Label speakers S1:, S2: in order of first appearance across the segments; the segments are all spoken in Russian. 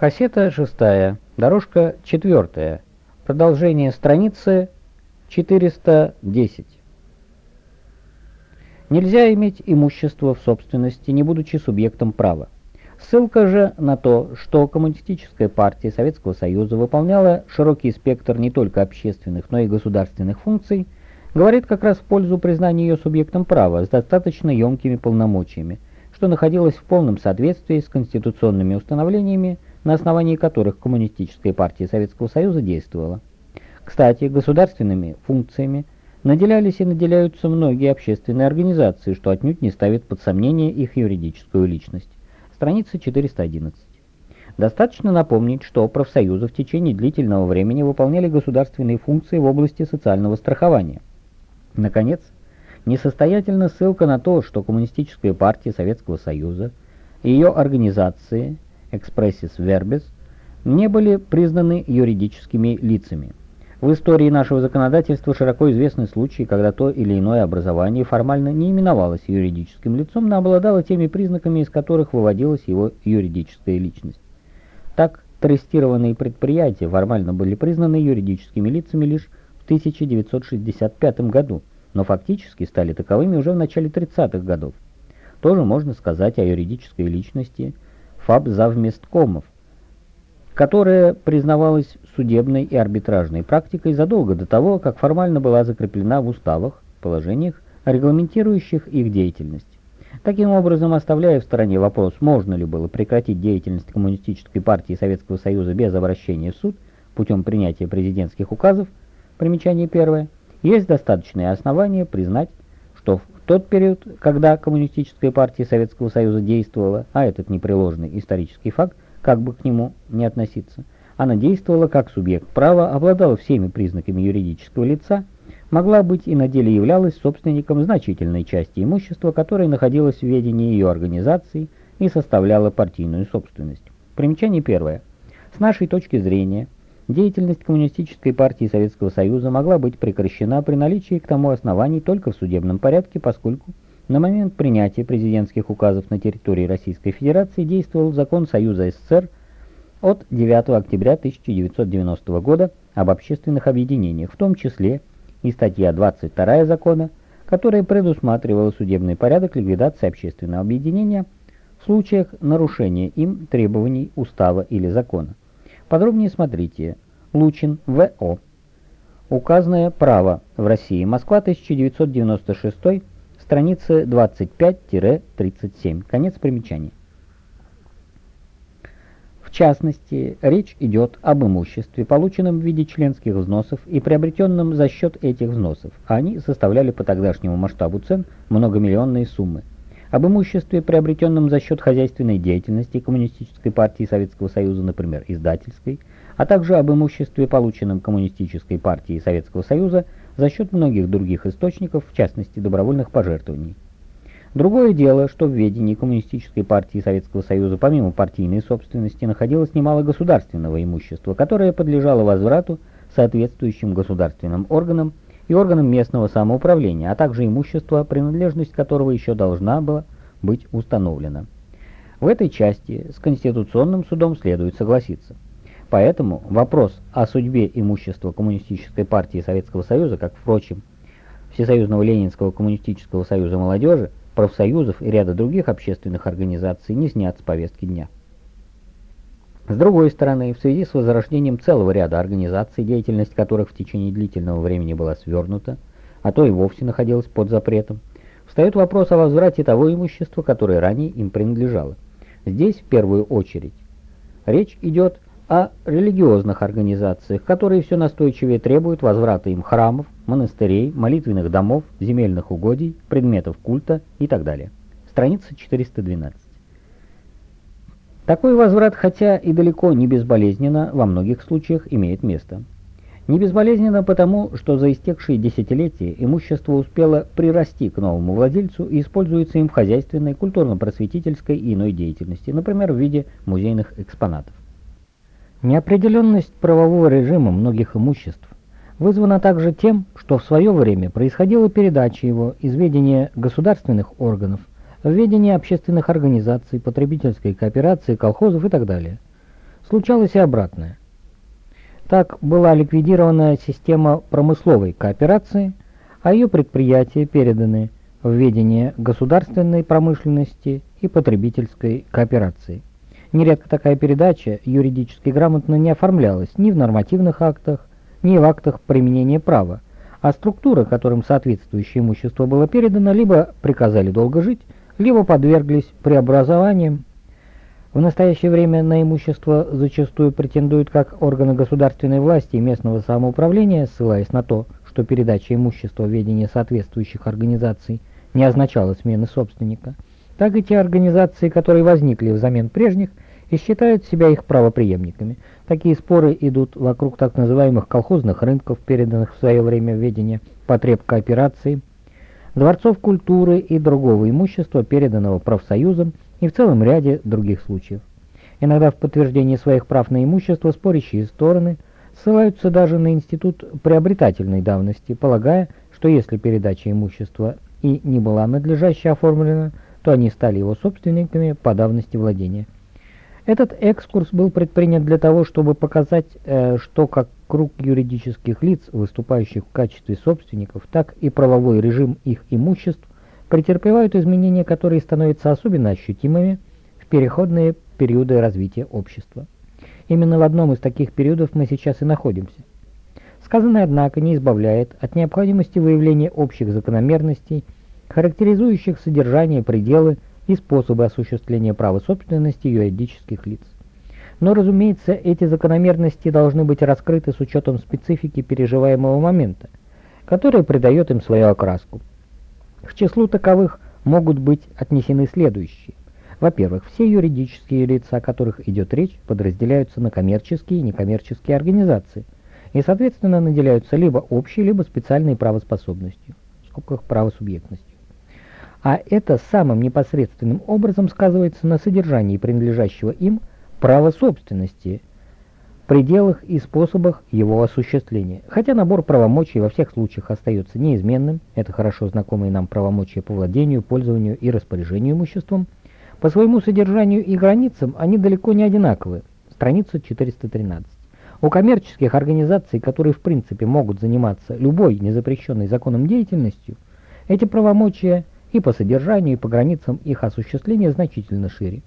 S1: Кассета шестая, дорожка четвертая, продолжение страницы 410. Нельзя иметь имущество в собственности, не будучи субъектом права. Ссылка же на то, что Коммунистическая партия Советского Союза выполняла широкий спектр не только общественных, но и государственных функций, говорит как раз в пользу признания ее субъектом права с достаточно емкими полномочиями, что находилось в полном соответствии с конституционными установлениями, на основании которых Коммунистическая партия Советского Союза действовала. Кстати, государственными функциями наделялись и наделяются многие общественные организации, что отнюдь не ставит под сомнение их юридическую личность. Страница 411. Достаточно напомнить, что профсоюзы в течение длительного времени выполняли государственные функции в области социального страхования. Наконец, несостоятельна ссылка на то, что Коммунистическая партия Советского Союза и ее организации «Expressis Verbis» не были признаны юридическими лицами. В истории нашего законодательства широко известны случаи, когда то или иное образование формально не именовалось юридическим лицом, но обладало теми признаками, из которых выводилась его юридическая личность. Так, тестированные предприятия формально были признаны юридическими лицами лишь в 1965 году, но фактически стали таковыми уже в начале 30-х годов. Тоже можно сказать о юридической личности ФАБ-завместкомов, которая признавалась судебной и арбитражной практикой задолго до того, как формально была закреплена в уставах, положениях, регламентирующих их деятельность. Таким образом, оставляя в стороне вопрос, можно ли было прекратить деятельность Коммунистической партии Советского Союза без обращения в суд путем принятия президентских указов, примечание первое, есть достаточные основания признать, что в тот период, когда Коммунистическая партия Советского Союза действовала, а этот непреложный исторический факт, как бы к нему не относиться. Она действовала как субъект права, обладала всеми признаками юридического лица, могла быть и на деле являлась собственником значительной части имущества, которое находилось в ведении ее организации и составляло партийную собственность. Примечание первое. С нашей точки зрения, деятельность Коммунистической партии Советского Союза могла быть прекращена при наличии к тому оснований только в судебном порядке, поскольку на момент принятия президентских указов на территории Российской Федерации действовал закон Союза СССР от 9 октября 1990 года об общественных объединениях, в том числе и статья 22 закона, которая предусматривала судебный порядок ликвидации общественного объединения в случаях нарушения им требований устава или закона. Подробнее смотрите Лучин В.О. Указанное право в России. Москва, 1996 страницы 25-37. Конец примечания. В частности, речь идет об имуществе, полученном в виде членских взносов и приобретенном за счет этих взносов, они составляли по тогдашнему масштабу цен многомиллионные суммы. Об имуществе, приобретенном за счет хозяйственной деятельности Коммунистической партии Советского Союза, например, издательской, а также об имуществе, полученном Коммунистической партией Советского Союза за счет многих других источников, в частности добровольных пожертвований. Другое дело, что в ведении Коммунистической партии Советского Союза помимо партийной собственности находилось немало государственного имущества, которое подлежало возврату соответствующим государственным органам и органам местного самоуправления, а также имущество, принадлежность которого еще должна была быть установлена. В этой части с Конституционным судом следует согласиться. Поэтому вопрос о судьбе имущества Коммунистической партии Советского Союза, как, впрочем, Всесоюзного Ленинского Коммунистического Союза молодежи, профсоюзов и ряда других общественных организаций не снят с повестки дня. С другой стороны, в связи с возрождением целого ряда организаций, деятельность которых в течение длительного времени была свернута, а то и вовсе находилась под запретом, встает вопрос о возврате того имущества, которое ранее им принадлежало. Здесь, в первую очередь, речь идет о религиозных организациях, которые все настойчивее требуют возврата им храмов, монастырей, молитвенных домов, земельных угодий, предметов культа и так далее. Страница 412. Такой возврат, хотя и далеко не безболезненно, во многих случаях имеет место. Не безболезненно потому, что за истекшие десятилетия имущество успело прирасти к новому владельцу и используется им в хозяйственной, культурно-просветительской и иной деятельности, например, в виде музейных экспонатов. Неопределенность правового режима многих имуществ вызвана также тем, что в свое время происходила передача его из ведения государственных органов в ведение общественных организаций, потребительской кооперации, колхозов и так далее. Случалось и обратное. Так была ликвидирована система промысловой кооперации, а ее предприятия переданы в ведение государственной промышленности и потребительской кооперации. Нередко такая передача юридически грамотно не оформлялась ни в нормативных актах, ни в актах применения права, а структуры, которым соответствующее имущество было передано, либо приказали долго жить, либо подверглись преобразованиям. В настоящее время на имущество зачастую претендуют как органы государственной власти и местного самоуправления, ссылаясь на то, что передача имущества в ведение соответствующих организаций не означала смены собственника, так и те организации, которые возникли взамен прежних и считают себя их правопреемниками. Такие споры идут вокруг так называемых колхозных рынков, переданных в свое время в ведение потреб кооперации, дворцов культуры и другого имущества, переданного профсоюзам и в целом ряде других случаев. Иногда в подтверждении своих прав на имущество спорящие стороны ссылаются даже на институт приобретательной давности, полагая, что если передача имущества и не была надлежаще оформлена, то они стали его собственниками по давности владения. Этот экскурс был предпринят для того, чтобы показать, э, что как круг юридических лиц, выступающих в качестве собственников, так и правовой режим их имуществ претерпевают изменения, которые становятся особенно ощутимыми в переходные периоды развития общества. Именно в одном из таких периодов мы сейчас и находимся. Сказанное, однако, не избавляет от необходимости выявления общих закономерностей, характеризующих содержание, пределы, и способы осуществления права собственности юридических лиц. Но, разумеется, эти закономерности должны быть раскрыты с учетом специфики переживаемого момента, который придает им свою окраску. К числу таковых могут быть отнесены следующие. Во-первых, все юридические лица, о которых идет речь, подразделяются на коммерческие и некоммерческие организации и, соответственно, наделяются либо общей, либо специальной правоспособностью, в скобках правосубъектностью а это самым непосредственным образом сказывается на содержании принадлежащего им права собственности, пределах и способах его осуществления. Хотя набор правомочий во всех случаях остается неизменным, это хорошо знакомые нам правомочия по владению, пользованию и распоряжению имуществом, по своему содержанию и границам они далеко не одинаковы. Страница 413. У коммерческих организаций, которые в принципе могут заниматься любой незапрещенной законом деятельностью, эти правомочия – и по содержанию, и по границам их осуществления значительно шире.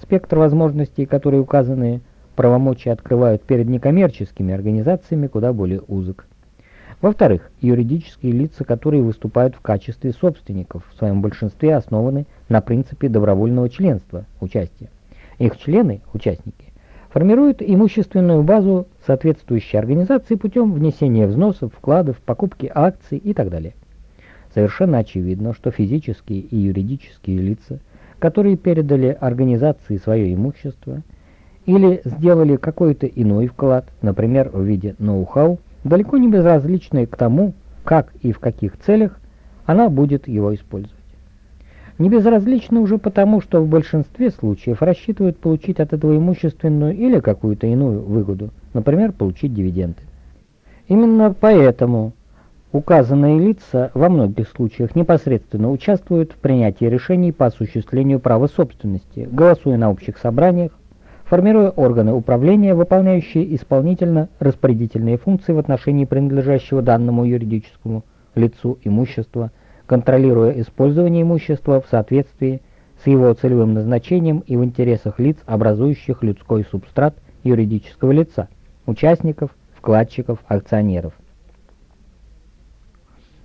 S1: Спектр возможностей, которые указанные правомочия открывают перед некоммерческими организациями, куда более узок. Во-вторых, юридические лица, которые выступают в качестве собственников, в своем большинстве основаны на принципе добровольного членства, участия. Их члены, участники, формируют имущественную базу соответствующей организации путем внесения взносов, вкладов, покупки акций и так далее. Совершенно очевидно, что физические и юридические лица, которые передали организации свое имущество или сделали какой-то иной вклад, например, в виде ноу-хау, далеко не безразличны к тому, как и в каких целях она будет его использовать. Не безразличны уже потому, что в большинстве случаев рассчитывают получить от этого имущественную или какую-то иную выгоду, например, получить дивиденды. Именно поэтому Указанные лица во многих случаях непосредственно участвуют в принятии решений по осуществлению права собственности, голосуя на общих собраниях, формируя органы управления, выполняющие исполнительно-распорядительные функции в отношении принадлежащего данному юридическому лицу имущества, контролируя использование имущества в соответствии с его целевым назначением и в интересах лиц, образующих людской субстрат юридического лица, участников, вкладчиков, акционеров.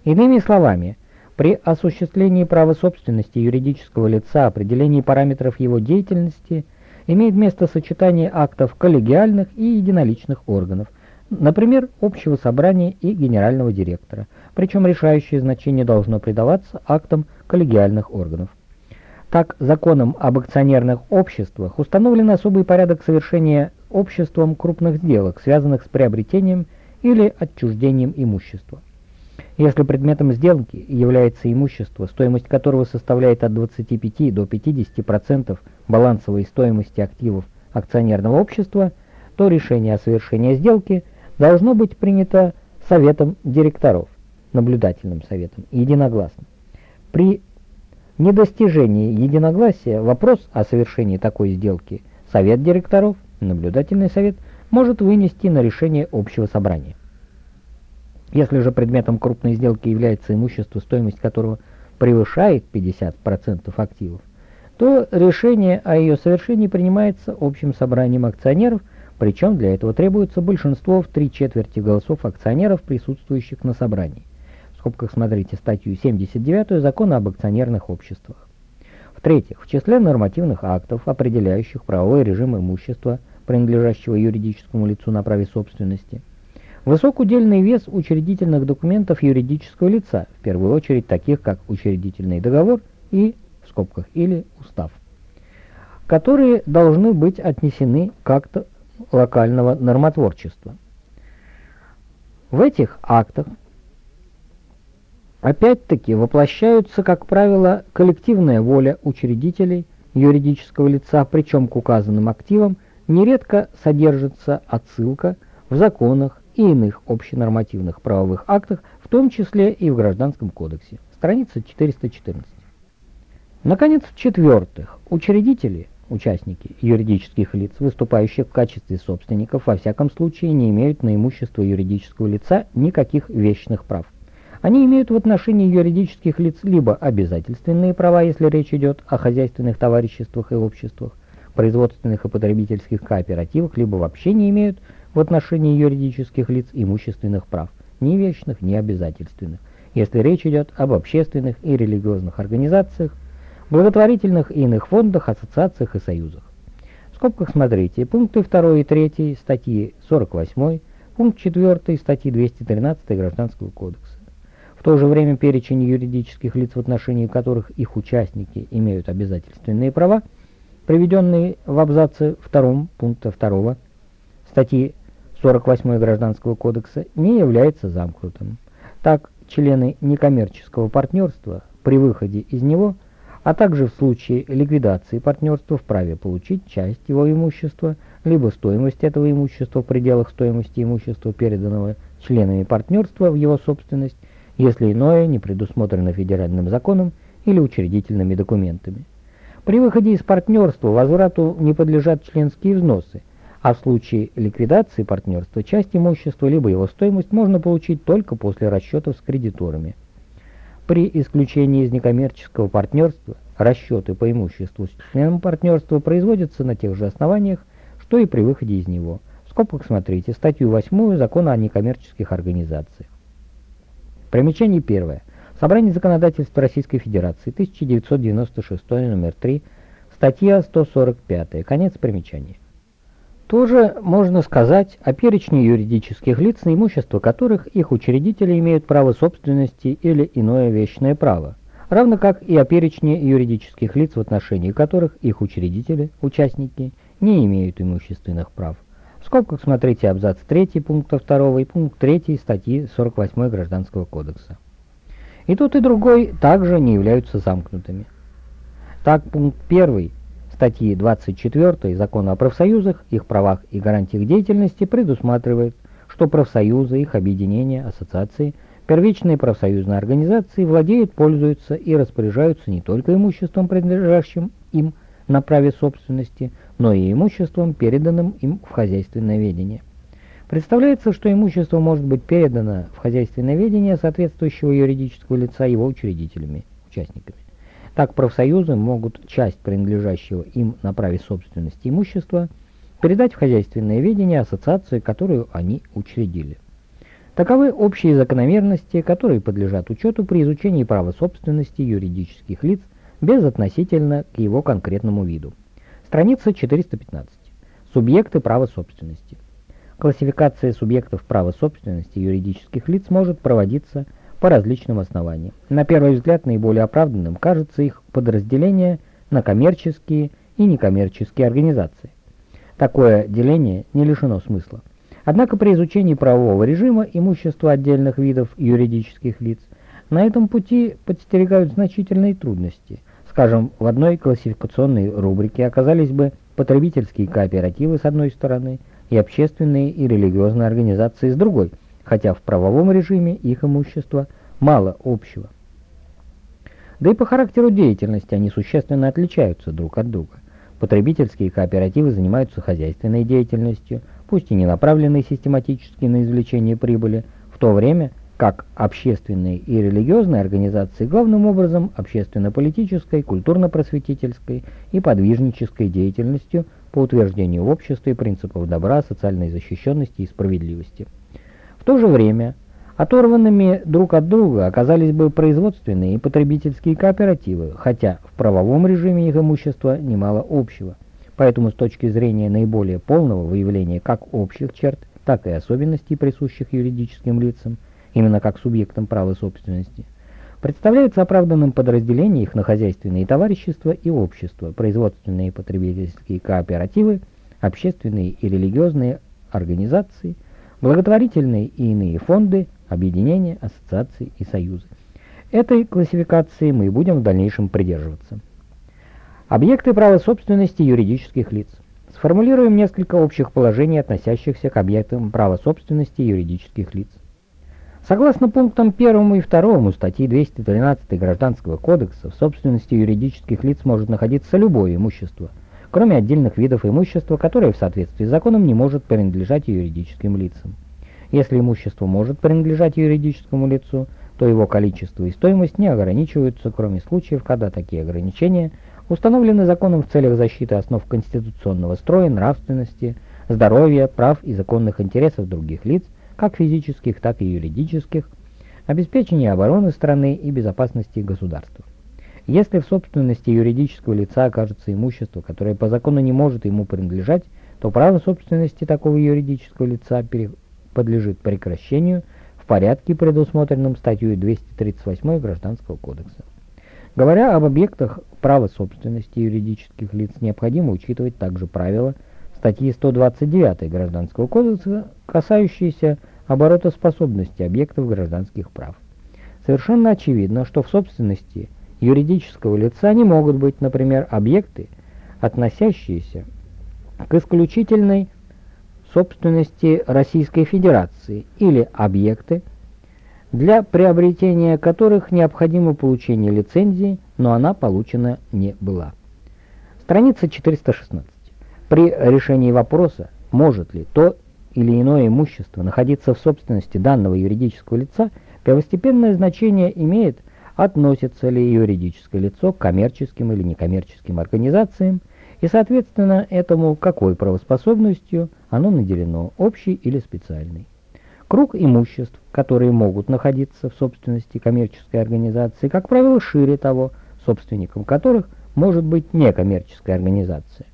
S1: Иными словами, при осуществлении права собственности юридического лица, определении параметров его деятельности, имеет место сочетание актов коллегиальных и единоличных органов, например, общего собрания и генерального директора, причем решающее значение должно придаваться актам коллегиальных органов. Так, законом об акционерных обществах установлен особый порядок совершения обществом крупных сделок, связанных с приобретением или отчуждением имущества. Если предметом сделки является имущество, стоимость которого составляет от 25 до 50% балансовой стоимости активов акционерного общества, то решение о совершении сделки должно быть принято советом директоров, наблюдательным советом, единогласно. При недостижении единогласия вопрос о совершении такой сделки совет директоров Наблюдательный совет может вынести на решение общего собрания. Если же предметом крупной сделки является имущество, стоимость которого превышает 50% активов, то решение о ее совершении принимается общим собранием акционеров, причем для этого требуется большинство в три четверти голосов акционеров, присутствующих на собрании. В скобках смотрите статью 79 Закона об акционерных обществах. В-третьих, в числе нормативных актов, определяющих правовой режим имущества, принадлежащего юридическому лицу на праве собственности, высок удельный вес учредительных документов юридического лица, в первую очередь таких, как учредительный договор и, в скобках, или устав, которые должны быть отнесены к акту локального нормотворчества. В этих актах Опять-таки воплощаются, как правило, коллективная воля учредителей юридического лица, причем к указанным активам нередко содержится отсылка в законах и иных общенормативных правовых актах, в том числе и в Гражданском кодексе. Страница 414. Наконец, в-четвертых, учредители, участники юридических лиц, выступающих в качестве собственников, во всяком случае не имеют на имущество юридического лица никаких вечных прав. Они имеют в отношении юридических лиц либо обязательственные права, если речь идет о хозяйственных товариществах и обществах, производственных и потребительских кооперативах, либо вообще не имеют в отношении юридических лиц имущественных прав, ни вечных, ни обязательственных, если речь идет об общественных и религиозных организациях, благотворительных и иных фондах, ассоциациях и союзах. В скобках смотрите пункты 2 и 3 статьи 48, пункт 4 статьи 213 Гражданского кодекса. В то же время перечень юридических лиц, в отношении которых их участники имеют обязательственные права, приведенные в абзаце 2 пункта 2 статьи 48 Гражданского кодекса, не является замкнутым. Так, члены некоммерческого партнерства при выходе из него, а также в случае ликвидации партнерства вправе получить часть его имущества, либо стоимость этого имущества в пределах стоимости имущества, переданного членами партнерства в его собственность, если иное не предусмотрено федеральным законом или учредительными документами. При выходе из партнерства возврату не подлежат членские взносы, а в случае ликвидации партнерства часть имущества либо его стоимость можно получить только после расчетов с кредиторами. При исключении из некоммерческого партнерства расчеты по имуществу с членом партнерства производятся на тех же основаниях, что и при выходе из него. В скобках смотрите статью 8 Закона о некоммерческих организациях. Примечание первое. Собрание законодательства Российской Федерации, 1996, номер 3, статья 145, конец примечания. Тоже можно сказать о перечне юридических лиц, на имущество которых их учредители имеют право собственности или иное вечное право, равно как и о перечне юридических лиц, в отношении которых их учредители, участники, не имеют имущественных прав. В скобках смотрите абзац 3 пункта 2 и пункт 3 статьи 48 Гражданского кодекса. И тот, и другой также не являются замкнутыми. Так, пункт 1 статьи 24 Закона о профсоюзах, их правах и гарантиях деятельности предусматривает, что профсоюзы, их объединения, ассоциации, первичные профсоюзные организации владеют, пользуются и распоряжаются не только имуществом, принадлежащим им на праве собственности, но и имуществом, переданным им в хозяйственное ведение. Представляется, что имущество может быть передано в хозяйственное ведение соответствующего юридического лица его учредителями, участниками. Так профсоюзы могут часть принадлежащего им на праве собственности имущества передать в хозяйственное ведение ассоциации, которую они учредили. Таковы общие закономерности, которые подлежат учету при изучении права собственности юридических лиц безотносительно к его конкретному виду. Страница 415. Субъекты права собственности. Классификация субъектов права собственности юридических лиц может проводиться по различным основаниям. На первый взгляд наиболее оправданным кажется их подразделение на коммерческие и некоммерческие организации. Такое деление не лишено смысла. Однако при изучении правового режима имущества отдельных видов юридических лиц на этом пути подстерегают значительные трудности – Скажем, в одной классификационной рубрике оказались бы потребительские кооперативы с одной стороны и общественные и религиозные организации с другой, хотя в правовом режиме их имущество мало общего. Да и по характеру деятельности они существенно отличаются друг от друга. Потребительские кооперативы занимаются хозяйственной деятельностью, пусть и не направленной систематически на извлечение прибыли, в то время как общественные и религиозные организации главным образом общественно-политической, культурно-просветительской и подвижнической деятельностью по утверждению в обществе принципов добра, социальной защищенности и справедливости. В то же время оторванными друг от друга оказались бы производственные и потребительские кооперативы, хотя в правовом режиме их имущества немало общего. Поэтому с точки зрения наиболее полного выявления как общих черт, так и особенностей, присущих юридическим лицам, именно как субъектам права собственности, представляется оправданным подразделение их на хозяйственные товарищества и общества, производственные и потребительские кооперативы, общественные и религиозные организации, благотворительные и иные фонды, объединения, ассоциации и союзы. Этой классификации мы будем в дальнейшем придерживаться. Объекты права собственности юридических лиц. Сформулируем несколько общих положений, относящихся к объектам права собственности юридических лиц. Согласно пунктам 1 и 2 статьи 213 Гражданского кодекса, в собственности юридических лиц может находиться любое имущество, кроме отдельных видов имущества, которое в соответствии с законом не может принадлежать юридическим лицам. Если имущество может принадлежать юридическому лицу, то его количество и стоимость не ограничиваются, кроме случаев, когда такие ограничения установлены законом в целях защиты основ конституционного строя, нравственности, здоровья, прав и законных интересов других лиц – как физических, так и юридических, обеспечение обороны страны и безопасности государства. Если в собственности юридического лица окажется имущество, которое по закону не может ему принадлежать, то право собственности такого юридического лица подлежит прекращению в порядке, предусмотренном статьей 238 Гражданского кодекса. Говоря об объектах права собственности юридических лиц, необходимо учитывать также правила статьи 129 Гражданского кодекса, касающиеся оборотоспособности объектов гражданских прав. Совершенно очевидно, что в собственности юридического лица не могут быть, например, объекты, относящиеся к исключительной собственности Российской Федерации или объекты, для приобретения которых необходимо получение лицензии, но она получена не была. Страница 416. При решении вопроса, может ли то или иное имущество находиться в собственности данного юридического лица, первостепенное значение имеет, относится ли юридическое лицо к коммерческим или некоммерческим организациям, и, соответственно, этому какой правоспособностью оно наделено, общей или специальной. Круг имуществ, которые могут находиться в собственности коммерческой организации, как правило, шире того, собственником которых может быть некоммерческая организация.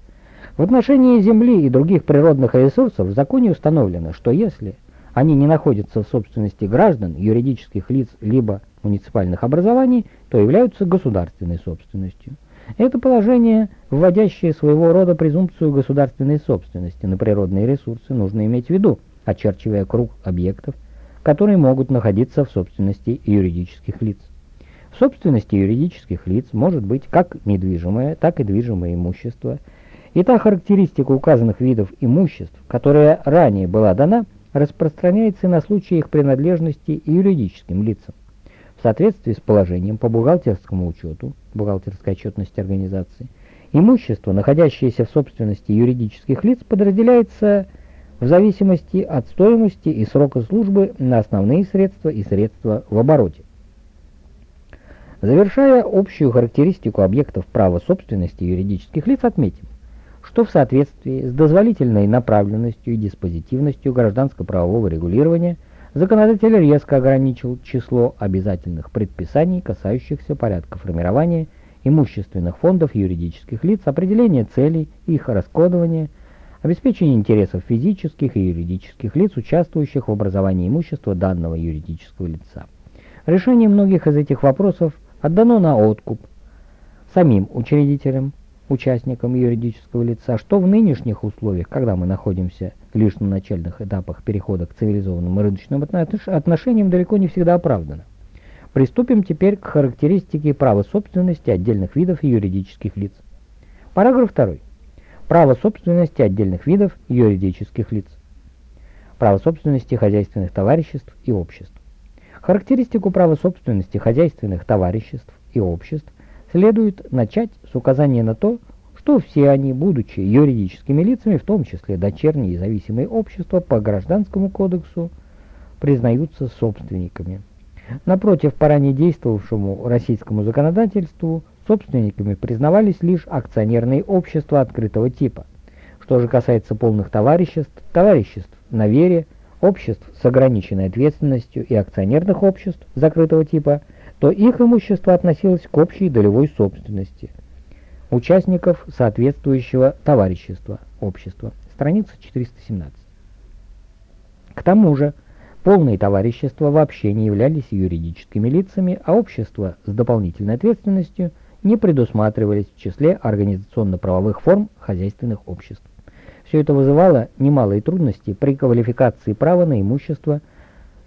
S1: В отношении земли и других природных ресурсов в законе установлено, что если они не находятся в собственности граждан, юридических лиц либо муниципальных образований, то являются государственной собственностью. Это положение, вводящее своего рода презумпцию государственной собственности на природные ресурсы, нужно иметь в виду, очерчивая круг объектов, которые могут находиться в собственности юридических лиц. В собственности юридических лиц может быть как недвижимое, так и движимое имущество – и та характеристика указанных видов имуществ, которая ранее была дана, распространяется на случаи их принадлежности юридическим лицам. В соответствии с положением по бухгалтерскому учету, бухгалтерской отчетности организации, имущество, находящееся в собственности юридических лиц, подразделяется в зависимости от стоимости и срока службы на основные средства и средства в обороте. Завершая общую характеристику объектов права собственности юридических лиц, отметим, что в соответствии с дозволительной направленностью и диспозитивностью гражданско-правового регулирования законодатель резко ограничил число обязательных предписаний, касающихся порядка формирования имущественных фондов юридических лиц, определения целей, их расходования, обеспечения интересов физических и юридических лиц, участвующих в образовании имущества данного юридического лица. Решение многих из этих вопросов отдано на откуп самим учредителям, участникам юридического лица, что в нынешних условиях, когда мы находимся лишь на начальных этапах перехода к цивилизованным и рыночным отношениям, далеко не всегда оправдано. Приступим теперь к характеристике права собственности отдельных видов юридических лиц. Параграф 2. Право собственности отдельных видов юридических лиц. Право собственности хозяйственных товариществ и обществ. Характеристику права собственности хозяйственных товариществ и обществ следует начать с указания на то, что все они, будучи юридическими лицами, в том числе дочерние и зависимые общества по Гражданскому кодексу, признаются собственниками. Напротив, по ранее действовавшему российскому законодательству, собственниками признавались лишь акционерные общества открытого типа. Что же касается полных товариществ, товариществ на вере, обществ с ограниченной ответственностью и акционерных обществ закрытого типа, то их имущество относилось к общей долевой собственности участников соответствующего товарищества, общества. Страница 417. К тому же, полные товарищества вообще не являлись юридическими лицами, а общества с дополнительной ответственностью не предусматривались в числе организационно-правовых форм хозяйственных обществ. Все это вызывало немалые трудности при квалификации права на имущество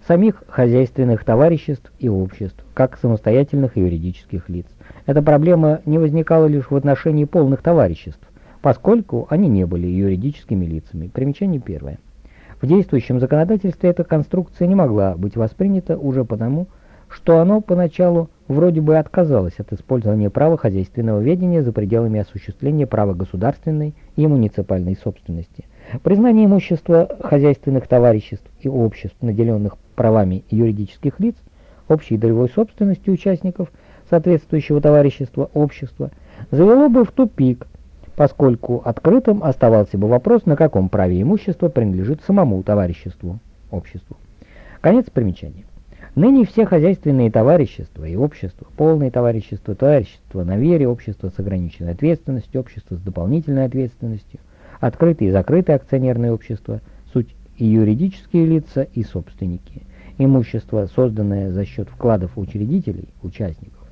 S1: самих хозяйственных товариществ и обществ, как самостоятельных юридических лиц. Эта проблема не возникала лишь в отношении полных товариществ, поскольку они не были юридическими лицами. Примечание первое. В действующем законодательстве эта конструкция не могла быть воспринята уже потому, что оно поначалу вроде бы отказалось от использования права хозяйственного ведения за пределами осуществления права государственной и муниципальной собственности. Признание имущества хозяйственных товариществ и обществ, наделенных правами юридических лиц, общей долевой собственности участников соответствующего товарищества общества, завело бы в тупик, поскольку открытым оставался бы вопрос, на каком праве имущество принадлежит самому товариществу, обществу. Конец примечания. Ныне все хозяйственные товарищества и общества, полные товарищества, товарищества на вере, общества с ограниченной ответственностью, общества с дополнительной ответственностью, открытые и закрытые акционерные общества, суть и юридические лица, и собственники. Имущество, созданное за счет вкладов учредителей, участников,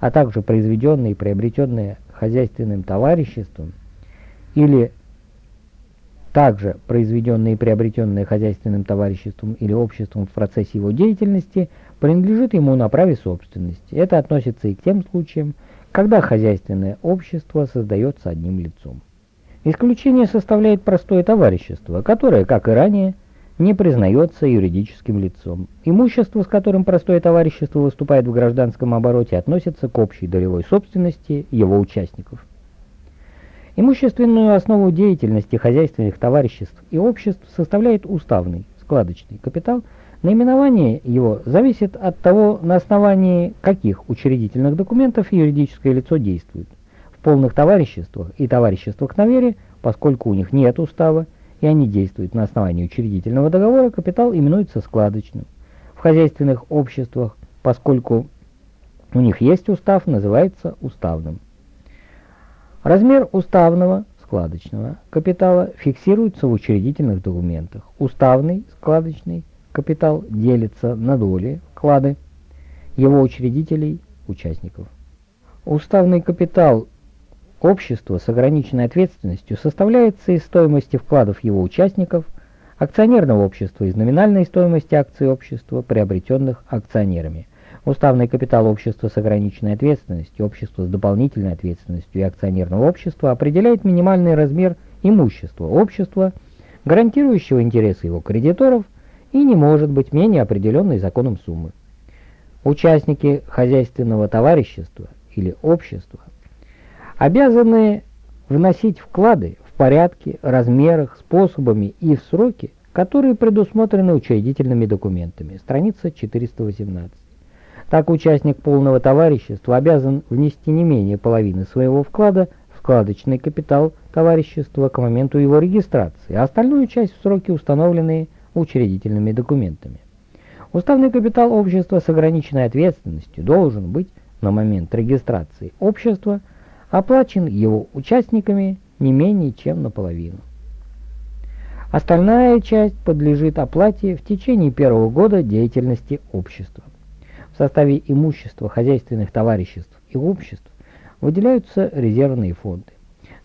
S1: а также произведенное и приобретенное хозяйственным товариществом или также произведенное и приобретенное хозяйственным товариществом или обществом в процессе его деятельности, принадлежит ему на праве собственности. Это относится и к тем случаям, когда хозяйственное общество создается одним лицом. Исключение составляет простое товарищество, которое, как и ранее, не признается юридическим лицом. Имущество, с которым простое товарищество выступает в гражданском обороте, относится к общей долевой собственности его участников. Имущественную основу деятельности хозяйственных товариществ и обществ составляет уставный складочный капитал. Наименование его зависит от того, на основании каких учредительных документов юридическое лицо действует. Полных товариществах и товариществах на вере, поскольку у них нет устава, и они действуют на основании учредительного договора, капитал именуется складочным. В хозяйственных обществах, поскольку у них есть устав, называется уставным. Размер уставного складочного капитала фиксируется в учредительных документах. Уставный складочный капитал делится на доли вклады его учредителей, участников. Уставный капитал общества с ограниченной ответственностью составляется из стоимости вкладов его участников, акционерного общества из номинальной стоимости акций общества, приобретенных акционерами. Уставный капитал общества с ограниченной ответственностью, общества с дополнительной ответственностью и акционерного общества определяет минимальный размер имущества общества, гарантирующего интересы его кредиторов и не может быть менее определенной законом суммы. Участники хозяйственного товарищества или общества обязаны вносить вклады в порядке, размерах, способами и в сроки, которые предусмотрены учредительными документами. Страница 418. Так участник полного товарищества обязан внести не менее половины своего вклада в вкладочный капитал товарищества к моменту его регистрации, а остальную часть в сроки, установленные учредительными документами. Уставный капитал общества с ограниченной ответственностью должен быть на момент регистрации общества оплачен его участниками не менее чем наполовину. Остальная часть подлежит оплате в течение первого года деятельности общества. В составе имущества хозяйственных товариществ и обществ выделяются резервные фонды.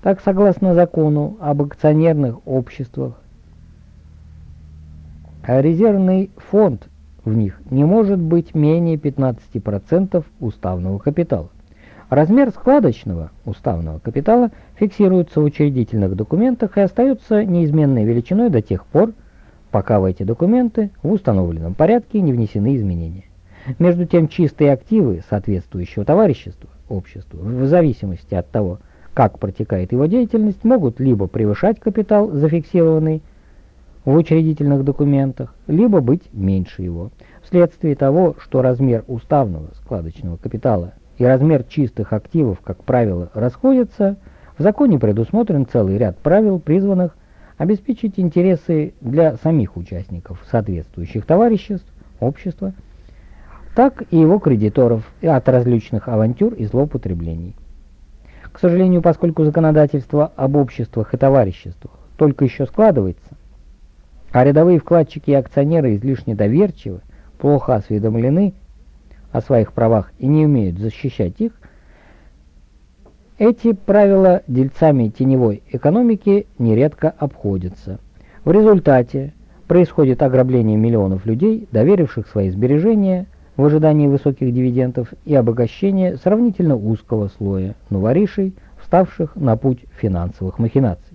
S1: Так, согласно закону об акционерных обществах, резервный фонд в них не может быть менее 15% уставного капитала. Размер складочного уставного капитала фиксируется в учредительных документах и остается неизменной величиной до тех пор, пока в эти документы в установленном порядке не внесены изменения. Между тем, чистые активы соответствующего товарищества, общества, в зависимости от того, как протекает его деятельность, могут либо превышать капитал, зафиксированный в учредительных документах, либо быть меньше его. Вследствие того, что размер уставного складочного капитала и размер чистых активов, как правило, расходятся, в законе предусмотрен целый ряд правил, призванных обеспечить интересы для самих участников соответствующих товариществ, общества, так и его кредиторов от различных авантюр и злоупотреблений. К сожалению, поскольку законодательство об обществах и товариществах только еще складывается, а рядовые вкладчики и акционеры излишне доверчивы, плохо осведомлены о своих правах и не умеют защищать их, эти правила дельцами теневой экономики нередко обходятся. В результате происходит ограбление миллионов людей, доверивших свои сбережения в ожидании высоких дивидендов и обогащение сравнительно узкого слоя новоришей, вставших на путь финансовых махинаций.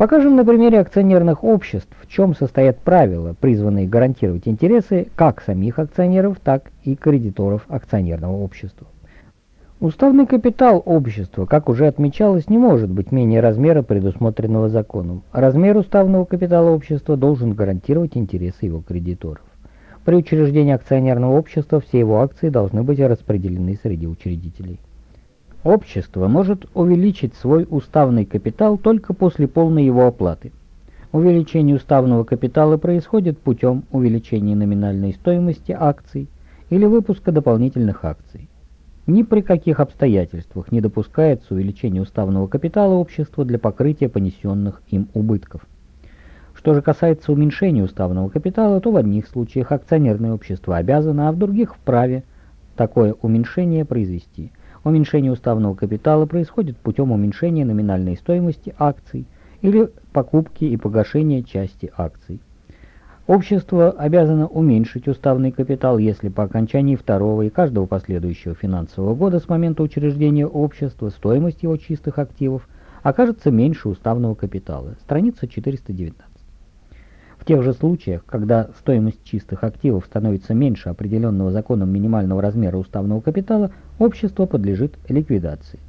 S1: Покажем на примере акционерных обществ, в чем состоят правила, призванные гарантировать интересы как самих акционеров, так и кредиторов акционерного общества. Уставный капитал общества, как уже отмечалось, не может быть менее размера, предусмотренного законом. Размер уставного капитала общества должен гарантировать интересы его кредиторов. При учреждении акционерного общества все его акции должны быть распределены среди учредителей. Общество может увеличить свой уставный капитал только после полной его оплаты. Увеличение уставного капитала происходит путем увеличения номинальной стоимости акций или выпуска дополнительных акций. Ни при каких обстоятельствах не допускается увеличение уставного капитала общества для покрытия понесенных им убытков. Что же касается уменьшения уставного капитала, то в одних случаях акционерное общество обязано, а в других вправе такое уменьшение произвести. Уменьшение уставного капитала происходит путем уменьшения номинальной стоимости акций или покупки и погашения части акций. Общество обязано уменьшить уставный капитал, если по окончании второго и каждого последующего финансового года с момента учреждения общества стоимость его чистых активов окажется меньше уставного капитала. Страница 419. В тех же случаях, когда стоимость чистых активов становится меньше определенного законом минимального размера уставного капитала, общество подлежит ликвидации.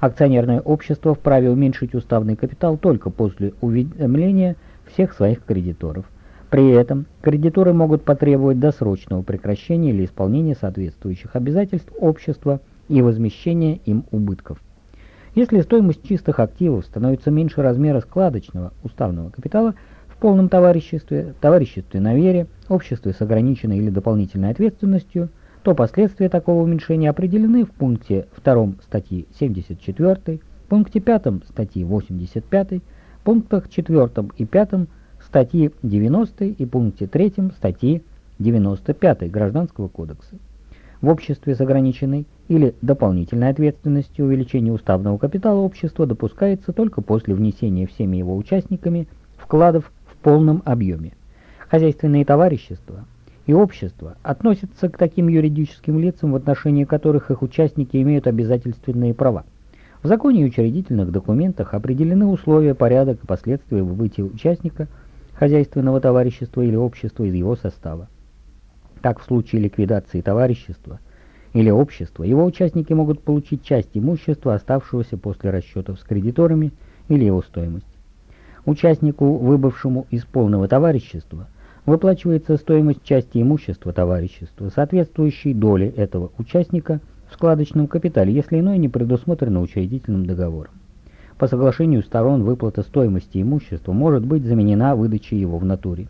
S1: Акционерное общество вправе уменьшить уставный капитал только после уведомления всех своих кредиторов – при этом кредиторы могут потребовать досрочного прекращения или исполнения соответствующих обязательств общества и возмещения им убытков. Если стоимость чистых активов становится меньше размера складочного уставного капитала полном товариществе, товариществе на вере, обществе с ограниченной или дополнительной ответственностью, то последствия такого уменьшения определены в пункте 2 статьи 74, пункте 5 статьи 85, пунктах 4 и 5 статьи 90 и пункте 3 статьи 95 Гражданского кодекса. В обществе с ограниченной или дополнительной ответственностью увеличение уставного капитала общества допускается только после внесения всеми его участниками вкладов полном объеме. Хозяйственные товарищества и общества относятся к таким юридическим лицам, в отношении которых их участники имеют обязательственные права. В законе и учредительных документах определены условия, порядок и последствия выбытия участника – хозяйственного товарищества или общества из его состава. Так в случае ликвидации товарищества или общества, его участники могут получить часть имущества, оставшегося после расчетов с кредиторами или его стоимость. Участнику, выбывшему из полного товарищества, выплачивается стоимость части имущества товарищества, соответствующей доле этого участника в складочном капитале, если иное не предусмотрено учредительным договором. По соглашению сторон выплата стоимости имущества может быть заменена выдачей его в натуре.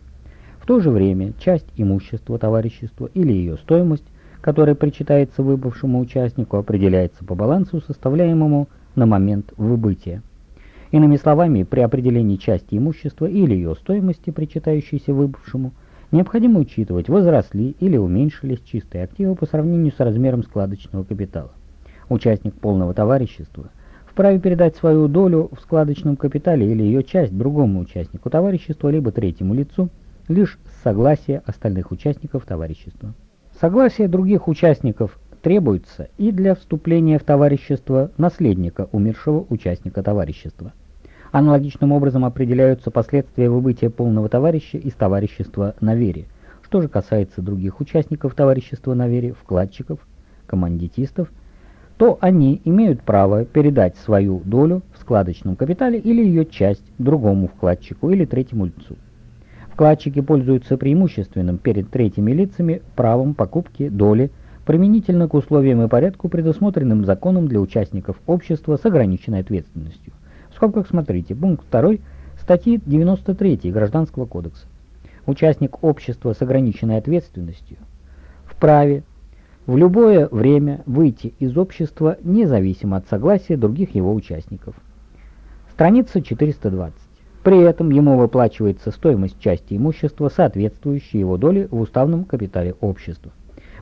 S1: В то же время часть имущества товарищества или ее стоимость, которая причитается выбывшему участнику, определяется по балансу, составляемому на момент выбытия. Иными словами, при определении части имущества или ее стоимости, причитающейся выбывшему, необходимо учитывать, возросли или уменьшились чистые активы по сравнению с размером складочного капитала. Участник полного товарищества – вправе передать свою долю в складочном капитале или ее часть другому участнику товарищества, либо третьему лицу, лишь с согласия остальных участников товарищества. Согласие других участников требуется и для вступления в товарищество наследника умершего участника товарищества. Аналогичным образом определяются последствия выбытия полного товарища из товарищества на вере. Что же касается других участников товарищества на вере, вкладчиков, командитистов, то они имеют право передать свою долю в складочном капитале или ее часть другому вкладчику или третьему лицу. Вкладчики пользуются преимущественным перед третьими лицами правом покупки доли применительно к условиям и порядку, предусмотренным законом для участников общества с ограниченной ответственностью. В скобках смотрите, пункт 2 статьи 93 Гражданского кодекса. Участник общества с ограниченной ответственностью вправе в любое время выйти из общества независимо от согласия других его участников. Страница 420. При этом ему выплачивается стоимость части имущества, соответствующей его доле в уставном капитале общества.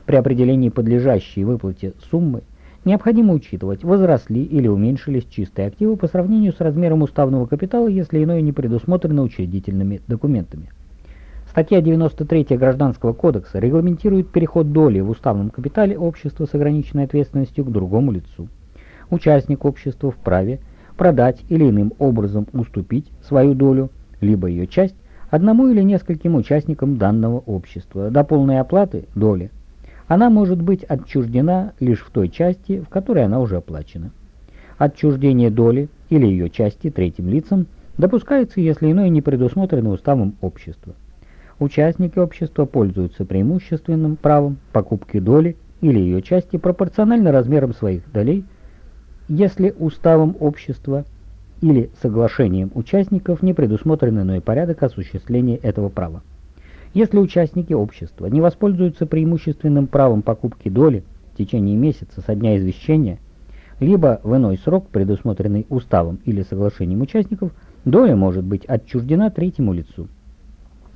S1: При определении подлежащей выплате суммы необходимо учитывать, возросли или уменьшились чистые активы по сравнению с размером уставного капитала, если иное не предусмотрено учредительными документами. Статья 93 Гражданского кодекса регламентирует переход доли в уставном капитале общества с ограниченной ответственностью к другому лицу. Участник общества вправе продать или иным образом уступить свою долю, либо ее часть, одному или нескольким участникам данного общества до полной оплаты доли. Она может быть отчуждена лишь в той части, в которой она уже оплачена. Отчуждение доли или ее части третьим лицам допускается, если иное не предусмотрено уставом общества. Участники общества пользуются преимущественным правом покупки доли или ее части пропорционально размерам своих долей, если уставом общества или соглашением участников не предусмотрен иной порядок осуществления этого права. Если участники общества не воспользуются преимущественным правом покупки доли в течение месяца со дня извещения, либо в иной срок, предусмотренный уставом или соглашением участников, доля может быть отчуждена третьему лицу.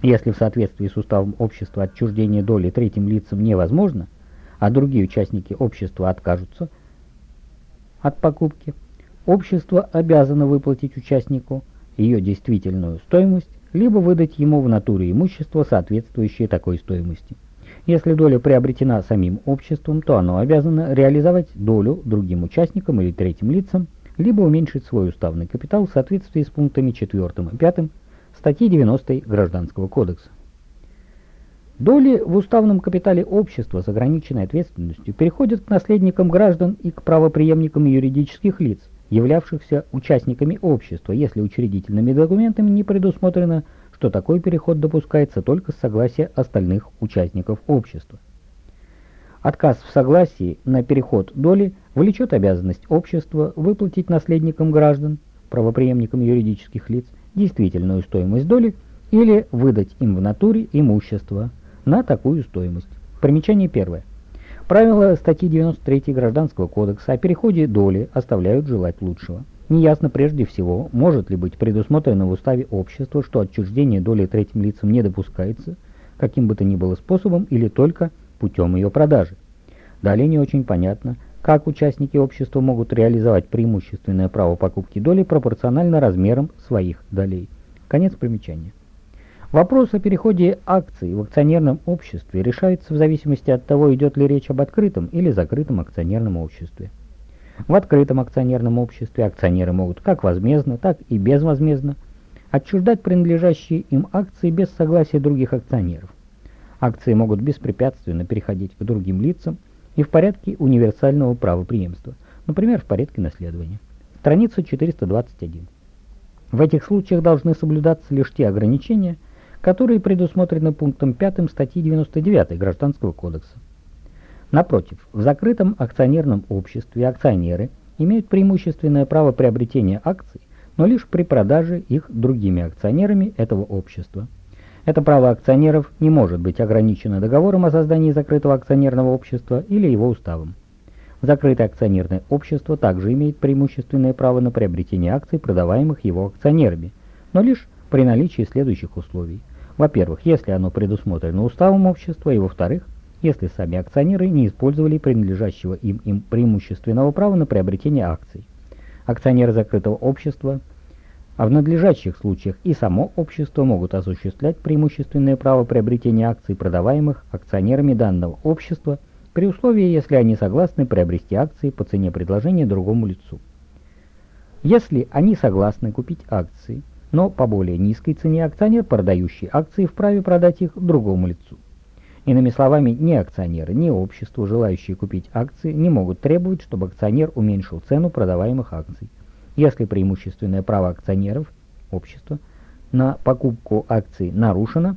S1: Если в соответствии с уставом общества отчуждение доли третьим лицам невозможно, а другие участники общества откажутся от покупки, общество обязано выплатить участнику ее действительную стоимость, либо выдать ему в натуре имущество, соответствующее такой стоимости. Если доля приобретена самим обществом, то оно обязано реализовать долю другим участникам или третьим лицам, либо уменьшить свой уставный капитал в соответствии с пунктами 4 и 5 статьи 90 Гражданского кодекса. Доли в уставном капитале общества с ограниченной ответственностью переходят к наследникам граждан и к правоприемникам юридических лиц, являвшихся участниками общества, если учредительными документами не предусмотрено, что такой переход допускается только с согласия остальных участников общества. Отказ в согласии на переход доли влечет обязанность общества выплатить наследникам граждан, правоприемникам юридических лиц, действительную стоимость доли или выдать им в натуре имущество на такую стоимость. Примечание первое. Правила статьи 93 Гражданского кодекса о переходе доли оставляют желать лучшего. Неясно прежде всего, может ли быть предусмотрено в уставе общества, что отчуждение доли третьим лицам не допускается, каким бы то ни было способом или только путем ее продажи. Далее не очень понятно, как участники общества могут реализовать преимущественное право покупки доли пропорционально размерам своих долей. Конец примечания. Вопрос о переходе акций в акционерном обществе решается в зависимости от того, идет ли речь об открытом или закрытом акционерном обществе. В открытом акционерном обществе акционеры могут как возмездно, так и безвозмездно отчуждать принадлежащие им акции без согласия других акционеров. Акции могут беспрепятственно переходить к другим лицам, и в порядке универсального правоприемства, например, в порядке наследования. Страница 421. В этих случаях должны соблюдаться лишь те ограничения, которые предусмотрены пунктом 5 статьи 99 Гражданского кодекса. Напротив, в закрытом акционерном обществе акционеры имеют преимущественное право приобретения акций, но лишь при продаже их другими акционерами этого общества. Это право акционеров не может быть ограничено договором о создании закрытого акционерного общества или его уставом. Закрытое акционерное общество также имеет преимущественное право на приобретение акций, продаваемых его акционерами, но лишь при наличии следующих условий. Во-первых, если оно предусмотрено уставом общества, и во-вторых, если сами акционеры не использовали принадлежащего им, им преимущественного права на приобретение акций. Акционеры закрытого общества – а в надлежащих случаях и само общество могут осуществлять преимущественное право приобретения акций, продаваемых акционерами данного общества, при условии, если они согласны приобрести акции по цене предложения другому лицу. Если они согласны купить акции, но по более низкой цене акционер, продающий акции, вправе продать их другому лицу. Иными словами, ни акционеры, ни общество, желающие купить акции, не могут требовать, чтобы акционер уменьшил цену продаваемых акций. Если преимущественное право акционеров, общества, на покупку акций нарушено,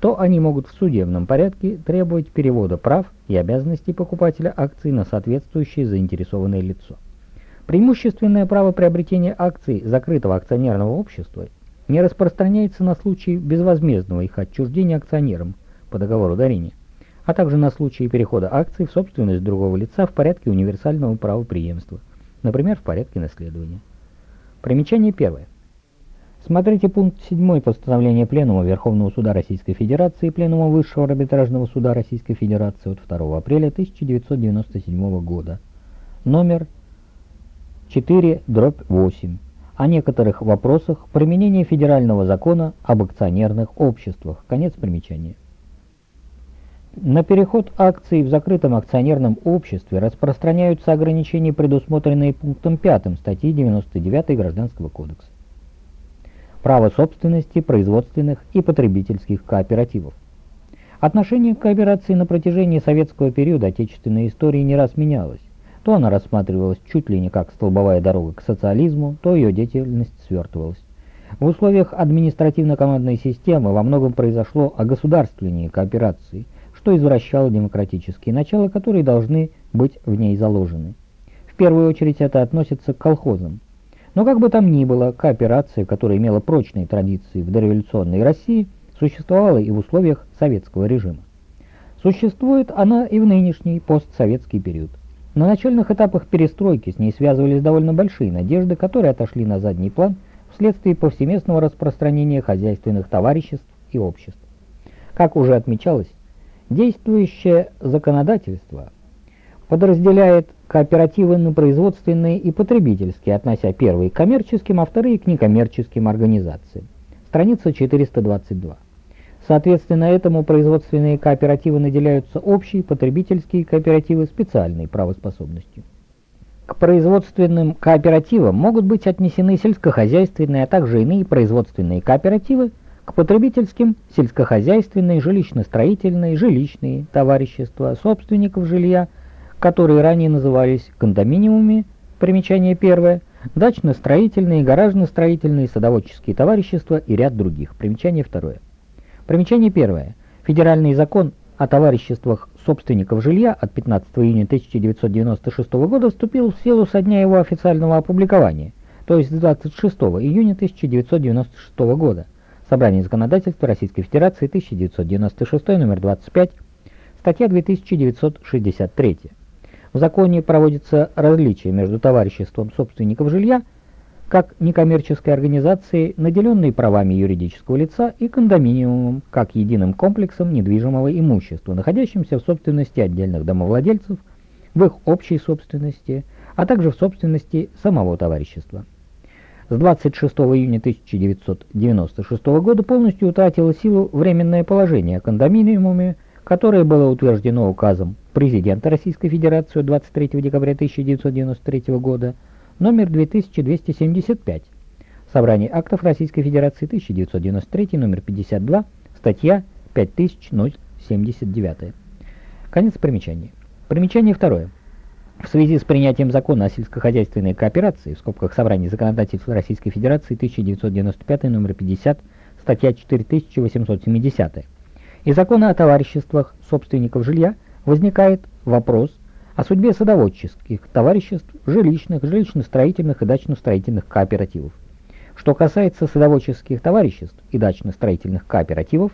S1: то они могут в судебном порядке требовать перевода прав и обязанностей покупателя акций на соответствующее заинтересованное лицо. Преимущественное право приобретения акций закрытого акционерного общества не распространяется на случай безвозмездного их отчуждения акционерам по договору дарения, а также на случай перехода акций в собственность другого лица в порядке универсального правопреемства, например, в порядке наследования. Примечание первое. Смотрите пункт 7 постановления Пленума Верховного Суда Российской Федерации и Пленума Высшего арбитражного суда Российской Федерации от 2 апреля 1997 года. Номер 4 дробь 8 о некоторых вопросах применения федерального закона об акционерных обществах. Конец примечания. На переход акций в закрытом акционерном обществе распространяются ограничения, предусмотренные пунктом 5 статьи 99 Гражданского кодекса право собственности производственных и потребительских кооперативов. Отношение к кооперации на протяжении советского периода отечественной истории не раз менялось. То она рассматривалась чуть ли не как столбовая дорога к социализму, то ее деятельность свертывалась. В условиях административно-командной системы во многом произошло огосударствление кооперации, что извращало демократические начала, которые должны быть в ней заложены. В первую очередь это относится к колхозам. Но как бы там ни было, кооперация, которая имела прочные традиции в дореволюционной России, существовала и в условиях советского режима. Существует она и в нынешний постсоветский период. На начальных этапах перестройки с ней связывались довольно большие надежды, которые отошли на задний план вследствие повсеместного распространения хозяйственных товариществ и обществ. Как уже отмечалось, действующее законодательство подразделяет кооперативы на производственные и потребительские, относя первые к коммерческим, а вторые к некоммерческим организациям. Страница 422. Соответственно этому производственные кооперативы наделяются общей, потребительские кооперативы специальной правоспособностью. К производственным кооперативам могут быть отнесены сельскохозяйственные, а также иные производственные кооперативы, к потребительским – сельскохозяйственные, жилищно-строительные, жилищные товарищества, собственников жилья – которые ранее назывались кондоминиумами, примечание первое, дачно-строительные, гаражно-строительные, садоводческие товарищества и ряд других, примечание второе. Примечание первое. Федеральный закон о товариществах собственников жилья от 15 июня 1996 года вступил в силу со дня его официального опубликования, то есть с 26 июня 1996 года. Собрание законодательства Российской Федерации 1996, номер 25, статья 2963. В законе проводится различие между товариществом собственников жилья, как некоммерческой организацией, наделенной правами юридического лица, и кондоминиумом, как единым комплексом недвижимого имущества, находящимся в собственности отдельных домовладельцев, в их общей собственности, а также в собственности самого товарищества. С 26 июня 1996 года полностью утратило силу временное положение о кондоминиуме, которое было утверждено указом президента Российской Федерации 23 декабря 1993 года, номер 2275, Собрание актов Российской Федерации 1993, номер 52, статья 5079. Конец примечания. Примечание второе. В связи с принятием закона о сельскохозяйственной кооперации, в скобках Собрания законодательства Российской Федерации 1995, номер 50, статья 4870, и закона о товариществах собственников жилья, возникает вопрос о судьбе садоводческих товариществ, жилищных, жилищно-строительных и дачно-строительных кооперативов. Что касается садоводческих товариществ и дачно-строительных кооперативов,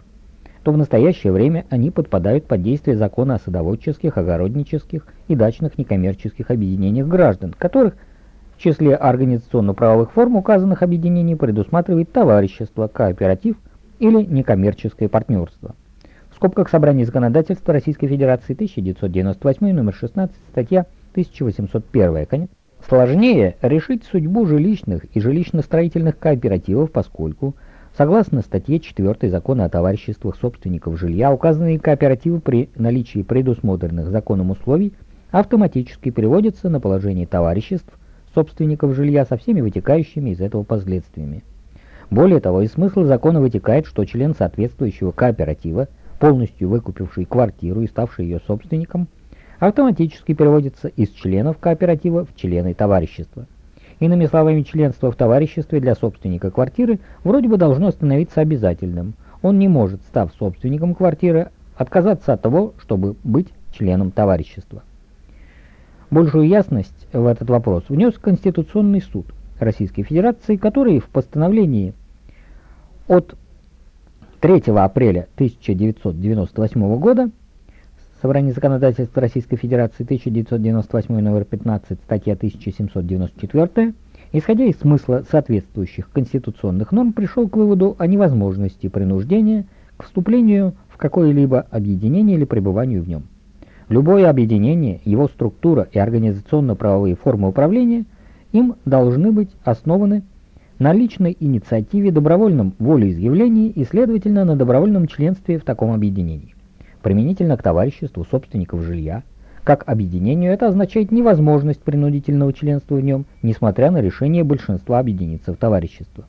S1: то в настоящее время они подпадают под действие закона о садоводческих, огороднических и дачных некоммерческих объединениях граждан, которых в числе организационно-правовых форм указанных объединений предусматривает товарищество, кооператив или некоммерческое партнерство скобках Собрание законодательства Российской Федерации 1998, номер 16, статья 1801, конец. Сложнее решить судьбу жилищных и жилищно-строительных кооперативов, поскольку, согласно статье 4 Закона о товариществах собственников жилья, указанные кооперативы при наличии предусмотренных законом условий автоматически переводятся на положение товариществ собственников жилья со всеми вытекающими из этого последствиями. Более того, из смысла закона вытекает, что член соответствующего кооператива – полностью выкупивший квартиру и ставший ее собственником, автоматически переводится из членов кооператива в члены товарищества. Иными словами, членство в товариществе для собственника квартиры вроде бы должно становиться обязательным. Он не может, став собственником квартиры, отказаться от того, чтобы быть членом товарищества. Большую ясность в этот вопрос внес Конституционный суд Российской Федерации, который в постановлении от 3 апреля 1998 года Собрание законодательства Российской Федерации 1998 номер 15, статья 1794, исходя из смысла соответствующих конституционных норм, пришел к выводу о невозможности принуждения к вступлению в какое-либо объединение или пребыванию в нем. Любое объединение, его структура и организационно-правовые формы управления им должны быть основаны на личной инициативе, добровольном волеизъявлении и, следовательно, на добровольном членстве в таком объединении. Применительно к товариществу собственников жилья, как объединению это означает невозможность принудительного членства в нем, несмотря на решение большинства объединиться в товарищество.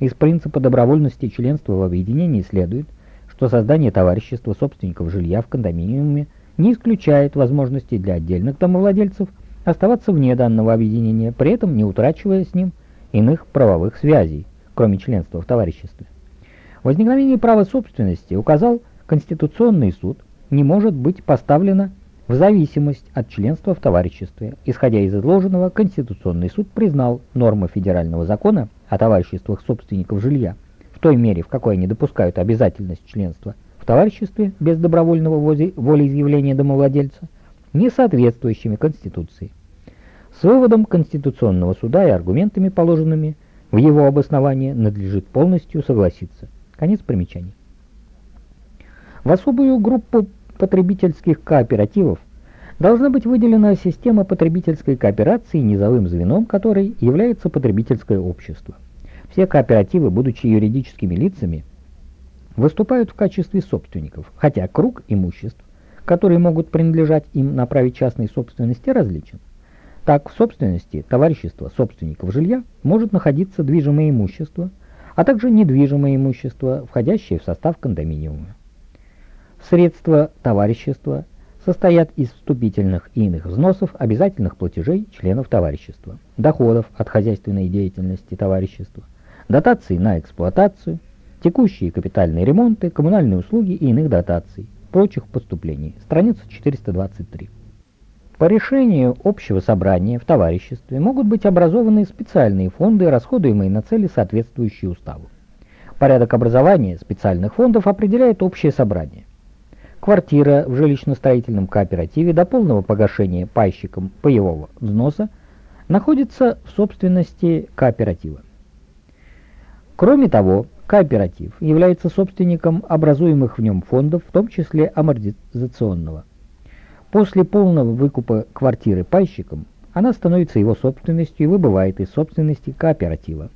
S1: Из принципа добровольности членства в объединении следует, что создание товарищества собственников жилья в кондоминиуме – не исключает возможности для отдельных домовладельцев оставаться вне данного объединения, при этом не утрачивая с ним иных правовых связей, кроме членства в товариществе. Возникновение права собственности, указал Конституционный суд, не может быть поставлено в зависимость от членства в товариществе. Исходя из изложенного, Конституционный суд признал нормы федерального закона о товариществах собственников жилья в той мере, в какой они допускают обязательность членства в товариществе без добровольного волеизъявления домовладельца, не соответствующими Конституции. С выводом Конституционного суда и аргументами, положенными в его обоснование, надлежит полностью согласиться. Конец примечаний. В особую группу потребительских кооперативов должна быть выделена система потребительской кооперации, низовым звеном которой является потребительское общество. Все кооперативы, будучи юридическими лицами, выступают в качестве собственников, хотя круг имуществ, которые могут принадлежать им на праве частной собственности, различен. Так, в собственности товарищества собственников жилья может находиться движимое имущество, а также недвижимое имущество, входящее в состав кондоминиума. Средства товарищества состоят из вступительных и иных взносов, обязательных платежей членов товарищества, доходов от хозяйственной деятельности товарищества, дотаций на эксплуатацию – текущие капитальные ремонты, коммунальные услуги и иных дотаций, прочих поступлений. Страница 423. По решению общего собрания в товариществе могут быть образованы специальные фонды, расходуемые на цели, соответствующие уставу. Порядок образования специальных фондов определяет общее собрание. Квартира в жилищно-строительном кооперативе до полного погашения пайщиком паевого взноса находится в собственности кооператива. Кроме того, Кооператив является собственником образуемых в нем фондов, в том числе амортизационного. После полного выкупа квартиры пайщиком, она становится его собственностью и выбывает из собственности кооператива.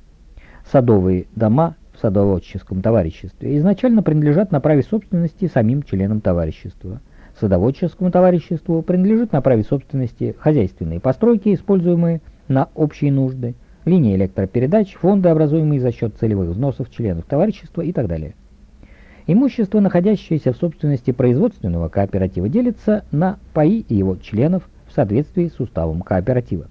S1: Садовые дома в садоводческом товариществе изначально принадлежат на праве собственности самим членам товарищества. Садоводческому товариществу принадлежит на праве собственности хозяйственные постройки, используемые на общие нужды, линии электропередач, фонды, образуемые за счет целевых взносов членов товарищества и так далее. Имущество, находящееся в собственности производственного кооператива, делится на паи и его членов в соответствии с уставом кооператива.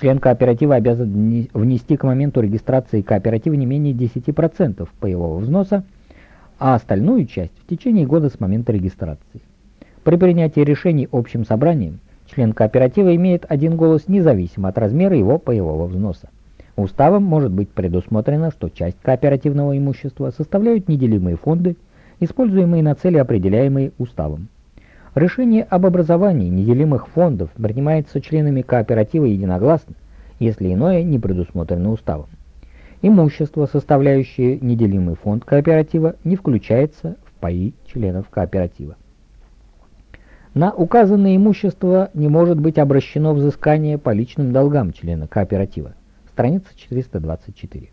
S1: Член кооператива обязан внести к моменту регистрации кооператива не менее 10% паевого взноса, а остальную часть в течение года с момента регистрации. При принятии решений общим собранием член кооператива имеет один голос независимо от размера его паевого взноса. Уставом может быть предусмотрено, что часть кооперативного имущества составляют неделимые фонды, используемые на цели, определяемые уставом. Решение об образовании неделимых фондов принимается членами кооператива единогласно, если иное не предусмотрено уставом. Имущество, составляющее неделимый фонд кооператива, не включается в паи членов кооператива. На указанное имущество не может быть обращено взыскание по личным долгам члена кооператива страница 424.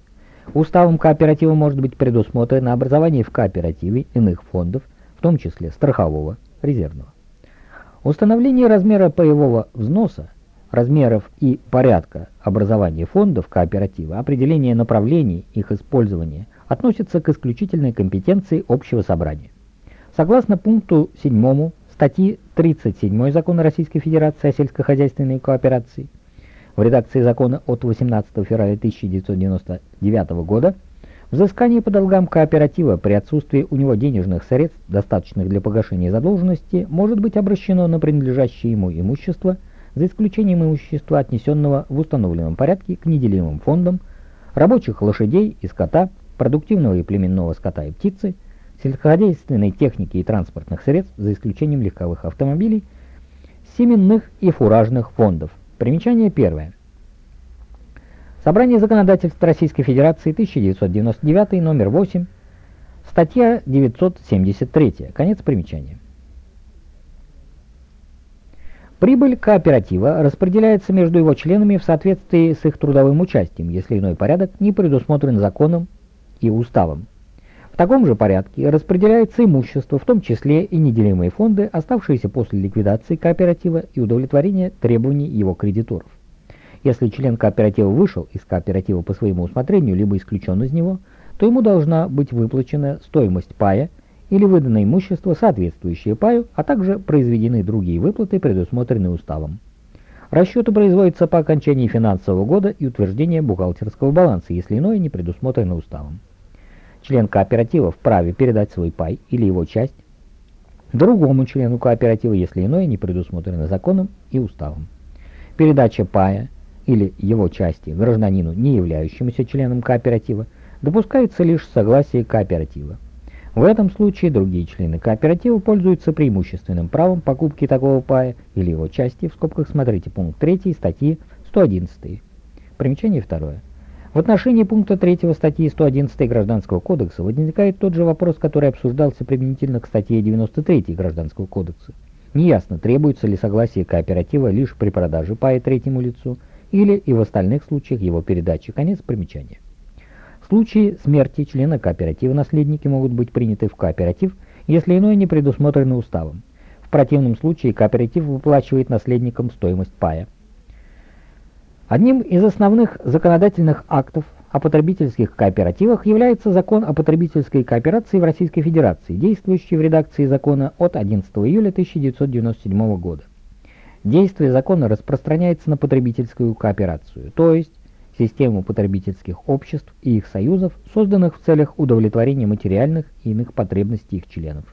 S1: Уставом кооператива может быть предусмотрено образование в кооперативе иных фондов, в том числе страхового, резервного. Установление размера паевого взноса, размеров и порядка образования фондов кооператива, определение направлений их использования относятся к исключительной компетенции общего собрания. Согласно пункту 7 статьи 37 Закона Российской Федерации о сельскохозяйственной кооперации, в редакции закона от 18 февраля 1999 года, взыскание по долгам кооператива при отсутствии у него денежных средств, достаточных для погашения задолженности, может быть обращено на принадлежащее ему имущество, за исключением имущества, отнесенного в установленном порядке к неделимым фондам, рабочих лошадей и скота, продуктивного и племенного скота и птицы, сельскохозяйственной техники и транспортных средств, за исключением легковых автомобилей, семенных и фуражных фондов. Примечание первое. Собрание законодательств Российской Федерации 1999, номер 8, статья 973, конец примечания. Прибыль кооператива распределяется между его членами в соответствии с их трудовым участием, если иной порядок не предусмотрен законом и уставом. В таком же порядке распределяется имущество, в том числе и неделимые фонды, оставшиеся после ликвидации кооператива и удовлетворения требований его кредиторов. Если член кооператива вышел из кооператива по своему усмотрению, либо исключен из него, то ему должна быть выплачена стоимость пая или выдано имущество, соответствующее паю, а также произведены другие выплаты, предусмотренные уставом. Расчеты производятся по окончании финансового года и утверждения бухгалтерского баланса, если иное не предусмотрено уставом. Член кооператива вправе передать свой пай или его часть другому члену кооператива, если иное не предусмотрено законом и уставом. Передача пая или его части гражданину, не являющемуся членом кооператива, допускается лишь с согласия кооператива. В этом случае другие члены кооператива пользуются преимущественным правом покупки такого пая или его части, в скобках смотрите пункт 3 статьи 111. Примечание второе. В отношении пункта 3 статьи 111 Гражданского кодекса возникает тот же вопрос, который обсуждался применительно к статье 93 Гражданского кодекса. Неясно, требуется ли согласие кооператива лишь при продаже пая третьему лицу или и в остальных случаях его передачи. Конец примечания. В случае смерти члена кооператива наследники могут быть приняты в кооператив, если иное не предусмотрено уставом. В противном случае кооператив выплачивает наследникам стоимость пая. Одним из основных законодательных актов о потребительских кооперативах является закон о потребительской кооперации в Российской Федерации, действующий в редакции закона от 11 июля 1997 года. Действие закона распространяется на потребительскую кооперацию, то есть систему потребительских обществ и их союзов, созданных в целях удовлетворения материальных и иных потребностей их членов.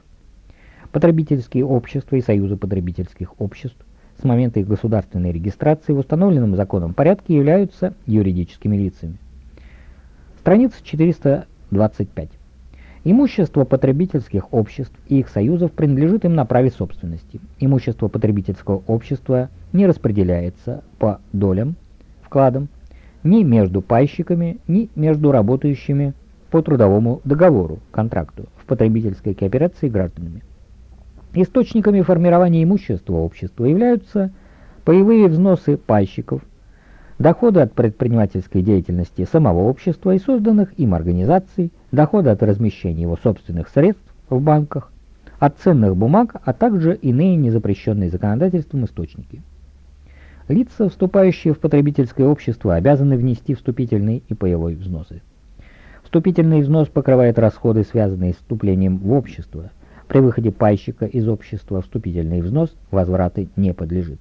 S1: Потребительские общества и союзы потребительских обществ с момента их государственной регистрации в установленном законом порядке являются юридическими лицами. Страница 425. Имущество потребительских обществ и их союзов принадлежит им на праве собственности. Имущество потребительского общества не распределяется по долям, вкладам, ни между пайщиками, ни между работающими по трудовому договору, контракту, в потребительской кооперации гражданами. Источниками формирования имущества общества являются паевые взносы пайщиков, доходы от предпринимательской деятельности самого общества и созданных им организаций, доходы от размещения его собственных средств в банках, от ценных бумаг, а также иные незапрещенные законодательством источники. Лица, вступающие в потребительское общество, обязаны внести вступительный и паевой взносы. Вступительный взнос покрывает расходы, связанные с вступлением в общество – при выходе пайщика из общества вступительный взнос возвраты не подлежит.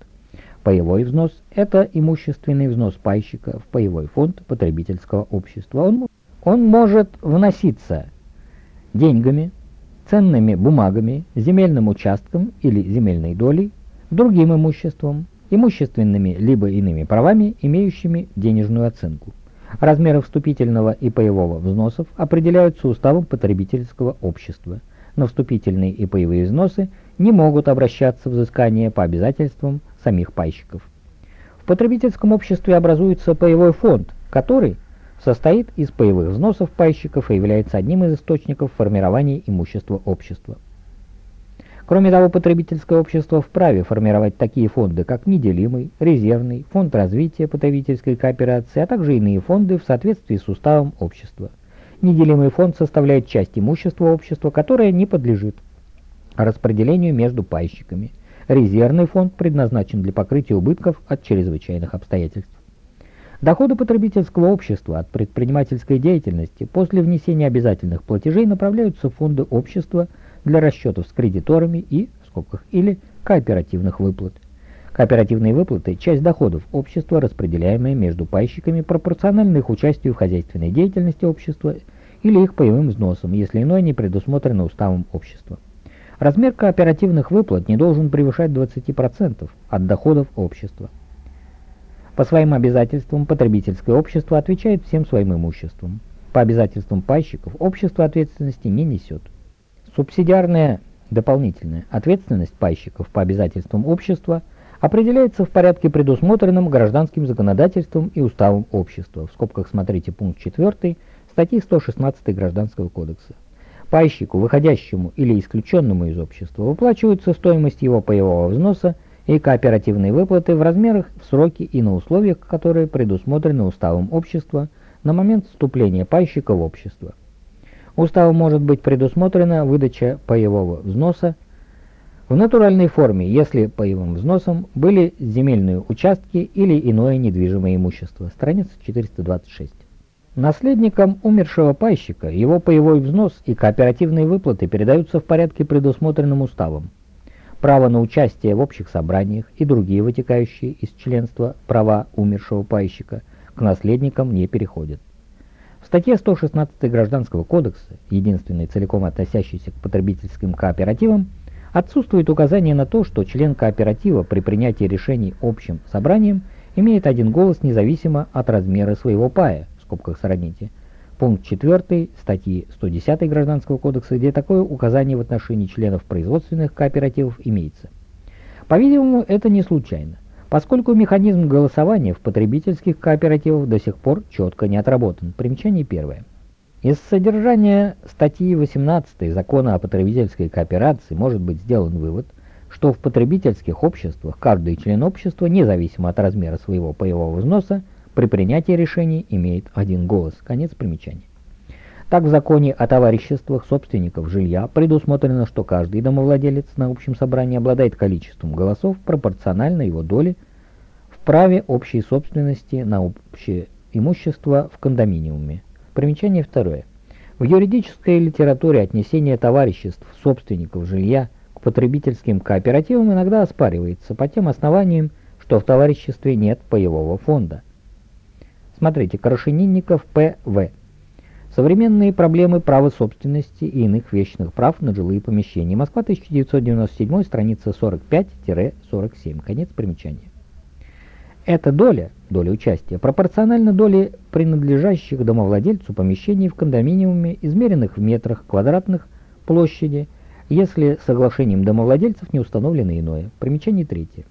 S1: Паевой взнос – это имущественный взнос пайщика в паевой фонд потребительского общества. Он, он может вноситься деньгами, ценными бумагами, земельным участком или земельной долей, другим имуществом, имущественными либо иными правами, имеющими денежную оценку. Размеры вступительного и паевого взносов определяются уставом потребительского общества – на вступительные и паевые взносы не могут обращаться взыскания по обязательствам самих пайщиков. В потребительском обществе образуется паевой фонд, который состоит из паевых взносов пайщиков и является одним из источников формирования имущества общества. Кроме того, потребительское общество вправе формировать такие фонды, как неделимый, резервный, фонд развития потребительской кооперации, а также иные фонды в соответствии с уставом общества. Неделимый фонд составляет часть имущества общества, которое не подлежит распределению между пайщиками. Резервный фонд предназначен для покрытия убытков от чрезвычайных обстоятельств. Доходы потребительского общества от предпринимательской деятельности после внесения обязательных платежей направляются в фонды общества для расчетов с кредиторами и, в скобках, или кооперативных выплат. Кооперативные выплаты – часть доходов общества, распределяемые между пайщиками пропорционально их участию в хозяйственной деятельности общества или их паевым взносам, если иное не предусмотрено уставом общества. Размер кооперативных выплат не должен превышать 20% от доходов общества. По своим обязательствам потребительское общество отвечает всем своим имуществом. По обязательствам пайщиков общество ответственности не несет. Субсидиарная дополнительная ответственность пайщиков по обязательствам общества определяется в порядке, предусмотренном гражданским законодательством и уставом общества. В скобках смотрите пункт 4 статьи 116 Гражданского кодекса. Пайщику, выходящему или исключенному из общества, выплачивается стоимость его паевого взноса и кооперативные выплаты в размерах, в сроки и на условиях, которые предусмотрены уставом общества на момент вступления пайщика в общество. Уставом может быть предусмотрена выдача паевого взноса в натуральной форме, если паевым взносом были земельные участки или иное недвижимое имущество. Страница 426. Наследникам умершего пайщика его паевой взнос и кооперативные выплаты передаются в порядке, предусмотренным уставом право на участие в общих собраниях и другие вытекающие из членства права умершего пайщика к наследникам не переходят. В статье 116 Гражданского кодекса, единственной целиком относящейся к потребительским кооперативам, отсутствует указание на то, что член кооператива при принятии решений общим собранием имеет один голос независимо от размера своего пая, в скобках сравните, пункт 4 статьи 110 Гражданского кодекса, где такое указание в отношении членов производственных кооперативов имеется. По-видимому, это не случайно, поскольку механизм голосования в потребительских кооперативах до сих пор четко не отработан. Примечание первое. Из содержания статьи 18 Закона о потребительской кооперации может быть сделан вывод, что в потребительских обществах каждый член общества, независимо от размера своего паевого взноса, при принятии решений имеет один голос. Конец примечания. Так в законе о товариществах собственников жилья предусмотрено, что каждый домовладелец на общем собрании обладает количеством голосов пропорционально его доле в праве общей собственности на общее имущество в кондоминиуме. Примечание второе. В юридической литературе отнесение товариществ собственников жилья к потребительским кооперативам иногда оспаривается по тем основаниям, что в товариществе нет паевого фонда. Смотрите, Крашенинников П.В. Современные проблемы права собственности и иных вечных прав на жилые помещения. Москва, 1997, страница 45-47. Конец примечания. Эта доля, доля участия, пропорциональна доле принадлежащих домовладельцу помещений в кондоминиуме, измеренных в метрах квадратных площади, если соглашением домовладельцев не установлено иное. Примечание третье.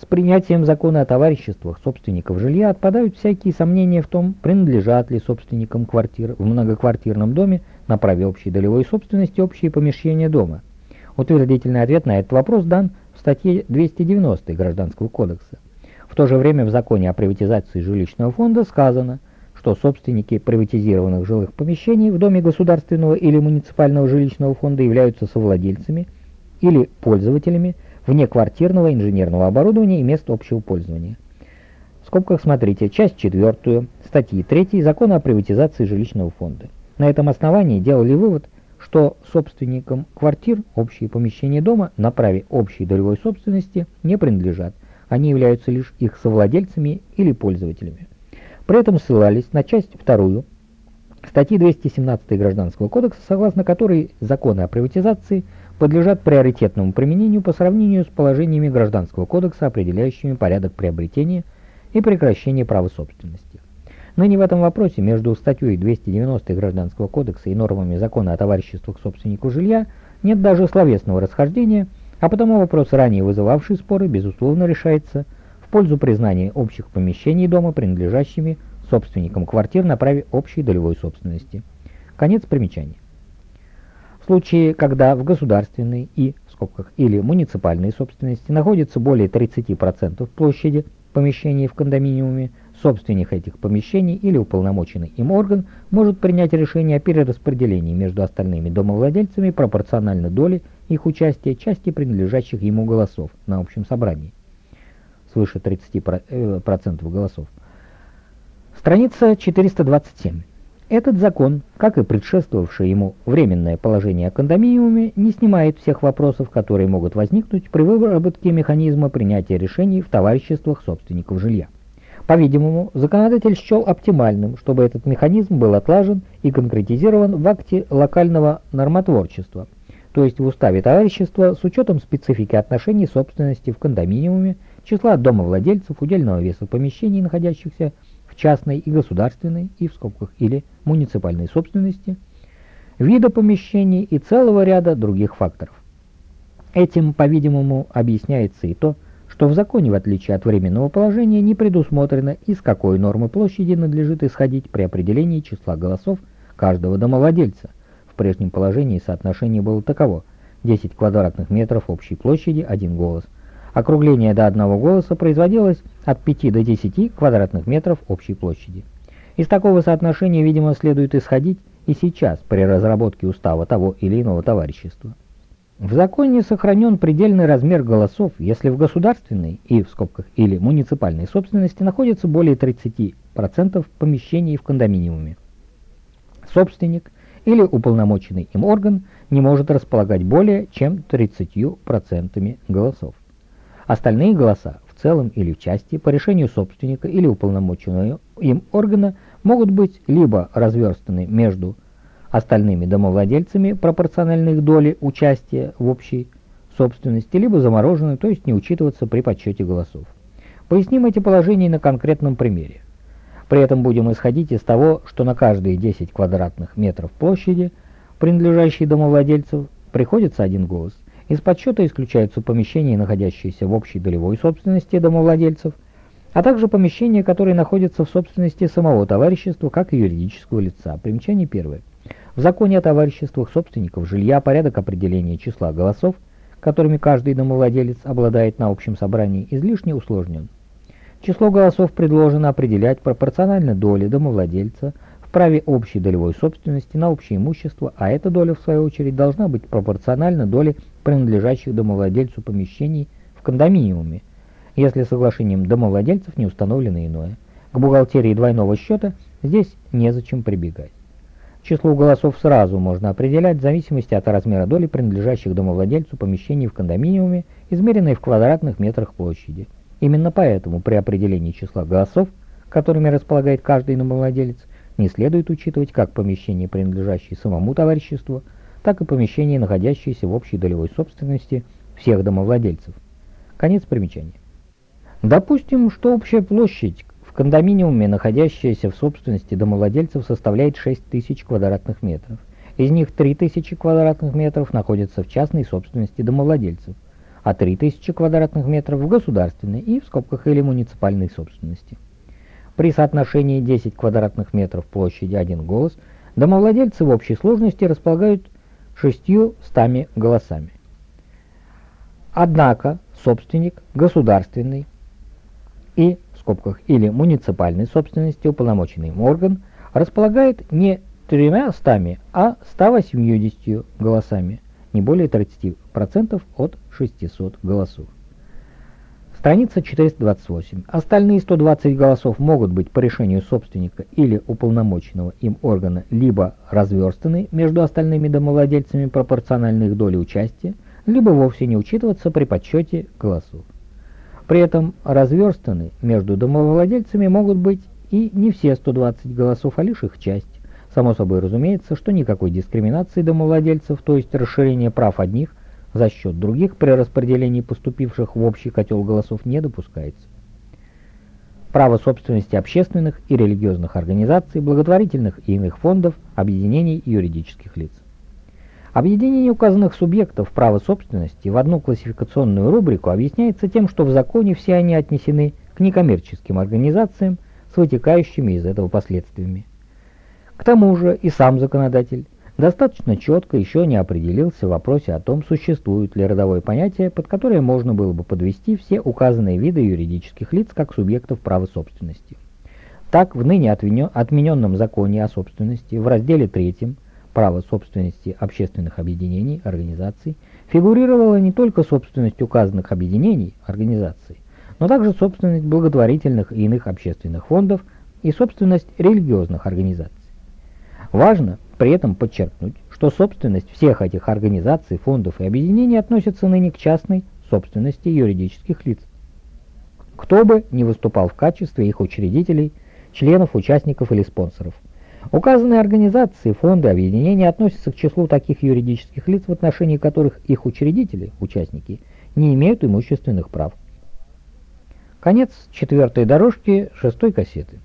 S1: С принятием закона о товариществах собственников жилья отпадают всякие сомнения в том, принадлежат ли собственникам квартир в многоквартирном доме на праве общей долевой собственности общие помещения дома. Утвердительный ответ на этот вопрос дан в статье 290 Гражданского кодекса. В то же время в законе о приватизации жилищного фонда сказано, что собственники приватизированных жилых помещений в доме государственного или муниципального жилищного фонда являются совладельцами или пользователями внеквартирного инженерного оборудования и мест общего пользования. В скобках смотрите часть 4 статьи 3 Закона о приватизации жилищного фонда. На этом основании делали вывод, что собственникам квартир общие помещения дома на праве общей долевой собственности не принадлежат, они являются лишь их совладельцами или пользователями. При этом ссылались на часть 2 статьи 217 Гражданского кодекса, согласно которой законы о приватизации – подлежат приоритетному применению по сравнению с положениями Гражданского кодекса, определяющими порядок приобретения и прекращения права собственности. Ныне в этом вопросе между статьей 290 Гражданского кодекса и нормами закона о товариществах собственников жилья нет даже словесного расхождения, а потому вопрос, ранее вызывавший споры, безусловно решается в пользу признания общих помещений дома принадлежащими собственникам квартир на праве общей долевой собственности. Конец примечания. В случае, когда в государственной и, в скобках, или муниципальной собственности находится более 30% площади помещений в кондоминиуме, собственник этих помещений или уполномоченный им орган может принять решение о перераспределении между остальными домовладельцами пропорционально доле их участия части принадлежащих ему голосов на общем собрании, свыше 30% э, голосов. Страница 427. Этот закон, как и предшествовавшее ему временное положение о кондоминиуме, не снимает всех вопросов, которые могут возникнуть при выработке механизма принятия решений в товариществах собственников жилья. По-видимому, законодатель счел оптимальным, чтобы этот механизм был отлажен и конкретизирован в акте локального нормотворчества, то есть в уставе товарищества с учетом специфики отношений собственности в кондоминиуме, числа домовладельцев, удельного веса помещений, находящихся в частной и государственной, и в скобках, или муниципальной собственности, вида помещений и целого ряда других факторов. Этим, по-видимому, объясняется и то, что в законе, в отличие от временного положения, не предусмотрено, из какой нормы площади надлежит исходить при определении числа голосов каждого домовладельца. В прежнем положении соотношение было таково – 10 квадратных метров общей площади – один голос – Округление до одного голоса производилось от 5 до 10 квадратных метров общей площади. Из такого соотношения, видимо, следует исходить и сейчас при разработке устава того или иного товарищества. В законе сохранен предельный размер голосов, если в государственной и в скобках или муниципальной собственности находится более 30% помещений в кондоминиуме. Собственник или уполномоченный им орган не может располагать более чем 30% голосов. Остальные голоса, в целом или в части, по решению собственника или уполномоченного им органа, могут быть либо разверстаны между остальными домовладельцами пропорционально их доли участия в общей собственности, либо заморожены, то есть не учитываться при подсчете голосов. Поясним эти положения на конкретном примере. При этом будем исходить из того, что на каждые 10 квадратных метров площади, принадлежащей домовладельцев, приходится один голос. Из подсчета исключаются помещения, находящиеся в общей долевой собственности домовладельцев, а также помещения, которые находятся в собственности самого товарищества как юридического лица. Примечание первое. В законе о товариществах собственников жилья порядок определения числа голосов, которыми каждый домовладелец обладает на общем собрании, излишне усложнен. Число голосов предложено определять пропорционально доле домовладельца в праве общей долевой собственности на общее имущество, а эта доля, в свою очередь, должна быть пропорциональна доле принадлежащих домовладельцу помещений в кондоминиуме, если соглашением домовладельцев не установлено иное. К бухгалтерии двойного счета здесь незачем прибегать. Число голосов сразу можно определять в зависимости от размера доли принадлежащих домовладельцу помещений в кондоминиуме, измеренной в квадратных метрах площади. Именно поэтому при определении числа голосов, которыми располагает каждый домовладелец, не следует учитывать как помещения, принадлежащие самому товариществу, так и помещения, находящиеся в общей долевой собственности всех домовладельцев. Конец примечания. Допустим, что общая площадь в кондоминиуме, находящаяся в собственности домовладельцев, составляет 6000 квадратных метров. Из них 3000 квадратных метров находятся в частной собственности домовладельцев, а 3000 квадратных метров в государственной и, в скобках, или муниципальной собственности. При соотношении 10 квадратных метров площади один голос домовладельцы в общей сложности располагают шестью стами голосами. Однако собственник государственный и, в скобках, или муниципальной собственности уполномоченный орган располагает не тремя стами, а 180 голосами, не более 30% от 600 голосов. Страница 428. Остальные 120 голосов могут быть по решению собственника или уполномоченного им органа либо разверстаны между остальными домовладельцами пропорционально их доли участия, либо вовсе не учитываться при подсчете голосов. При этом разверстаны между домовладельцами могут быть и не все 120 голосов, а лишь их часть. Само собой разумеется, что никакой дискриминации домовладельцев, то есть расширения прав одних, за счет других при распределении поступивших в общий котел голосов не допускается. Право собственности общественных и религиозных организаций, благотворительных и иных фондов, объединений юридических лиц. Объединение указанных субъектов права собственности в одну классификационную рубрику объясняется тем, что в законе все они отнесены к некоммерческим организациям с вытекающими из этого последствиями. К тому же и сам законодатель достаточно четко еще не определился в вопросе о том, существует ли родовое понятие, под которое можно было бы подвести все указанные виды юридических лиц как субъектов права собственности. Так, в ныне отмененном законе о собственности в разделе 3 «Право собственности общественных объединений, организаций» фигурировала не только собственность указанных объединений, организаций, но также собственность благотворительных и иных общественных фондов и собственность религиозных организаций. Важно при этом подчеркнуть, что собственность всех этих организаций, фондов и объединений относится ныне к частной собственности юридических лиц. Кто бы ни выступал в качестве их учредителей, членов, участников или спонсоров. Указанные организации, фонды, объединения относятся к числу таких юридических лиц, в отношении которых их учредители, участники, не имеют имущественных прав. Конец четвертой дорожки шестой кассеты.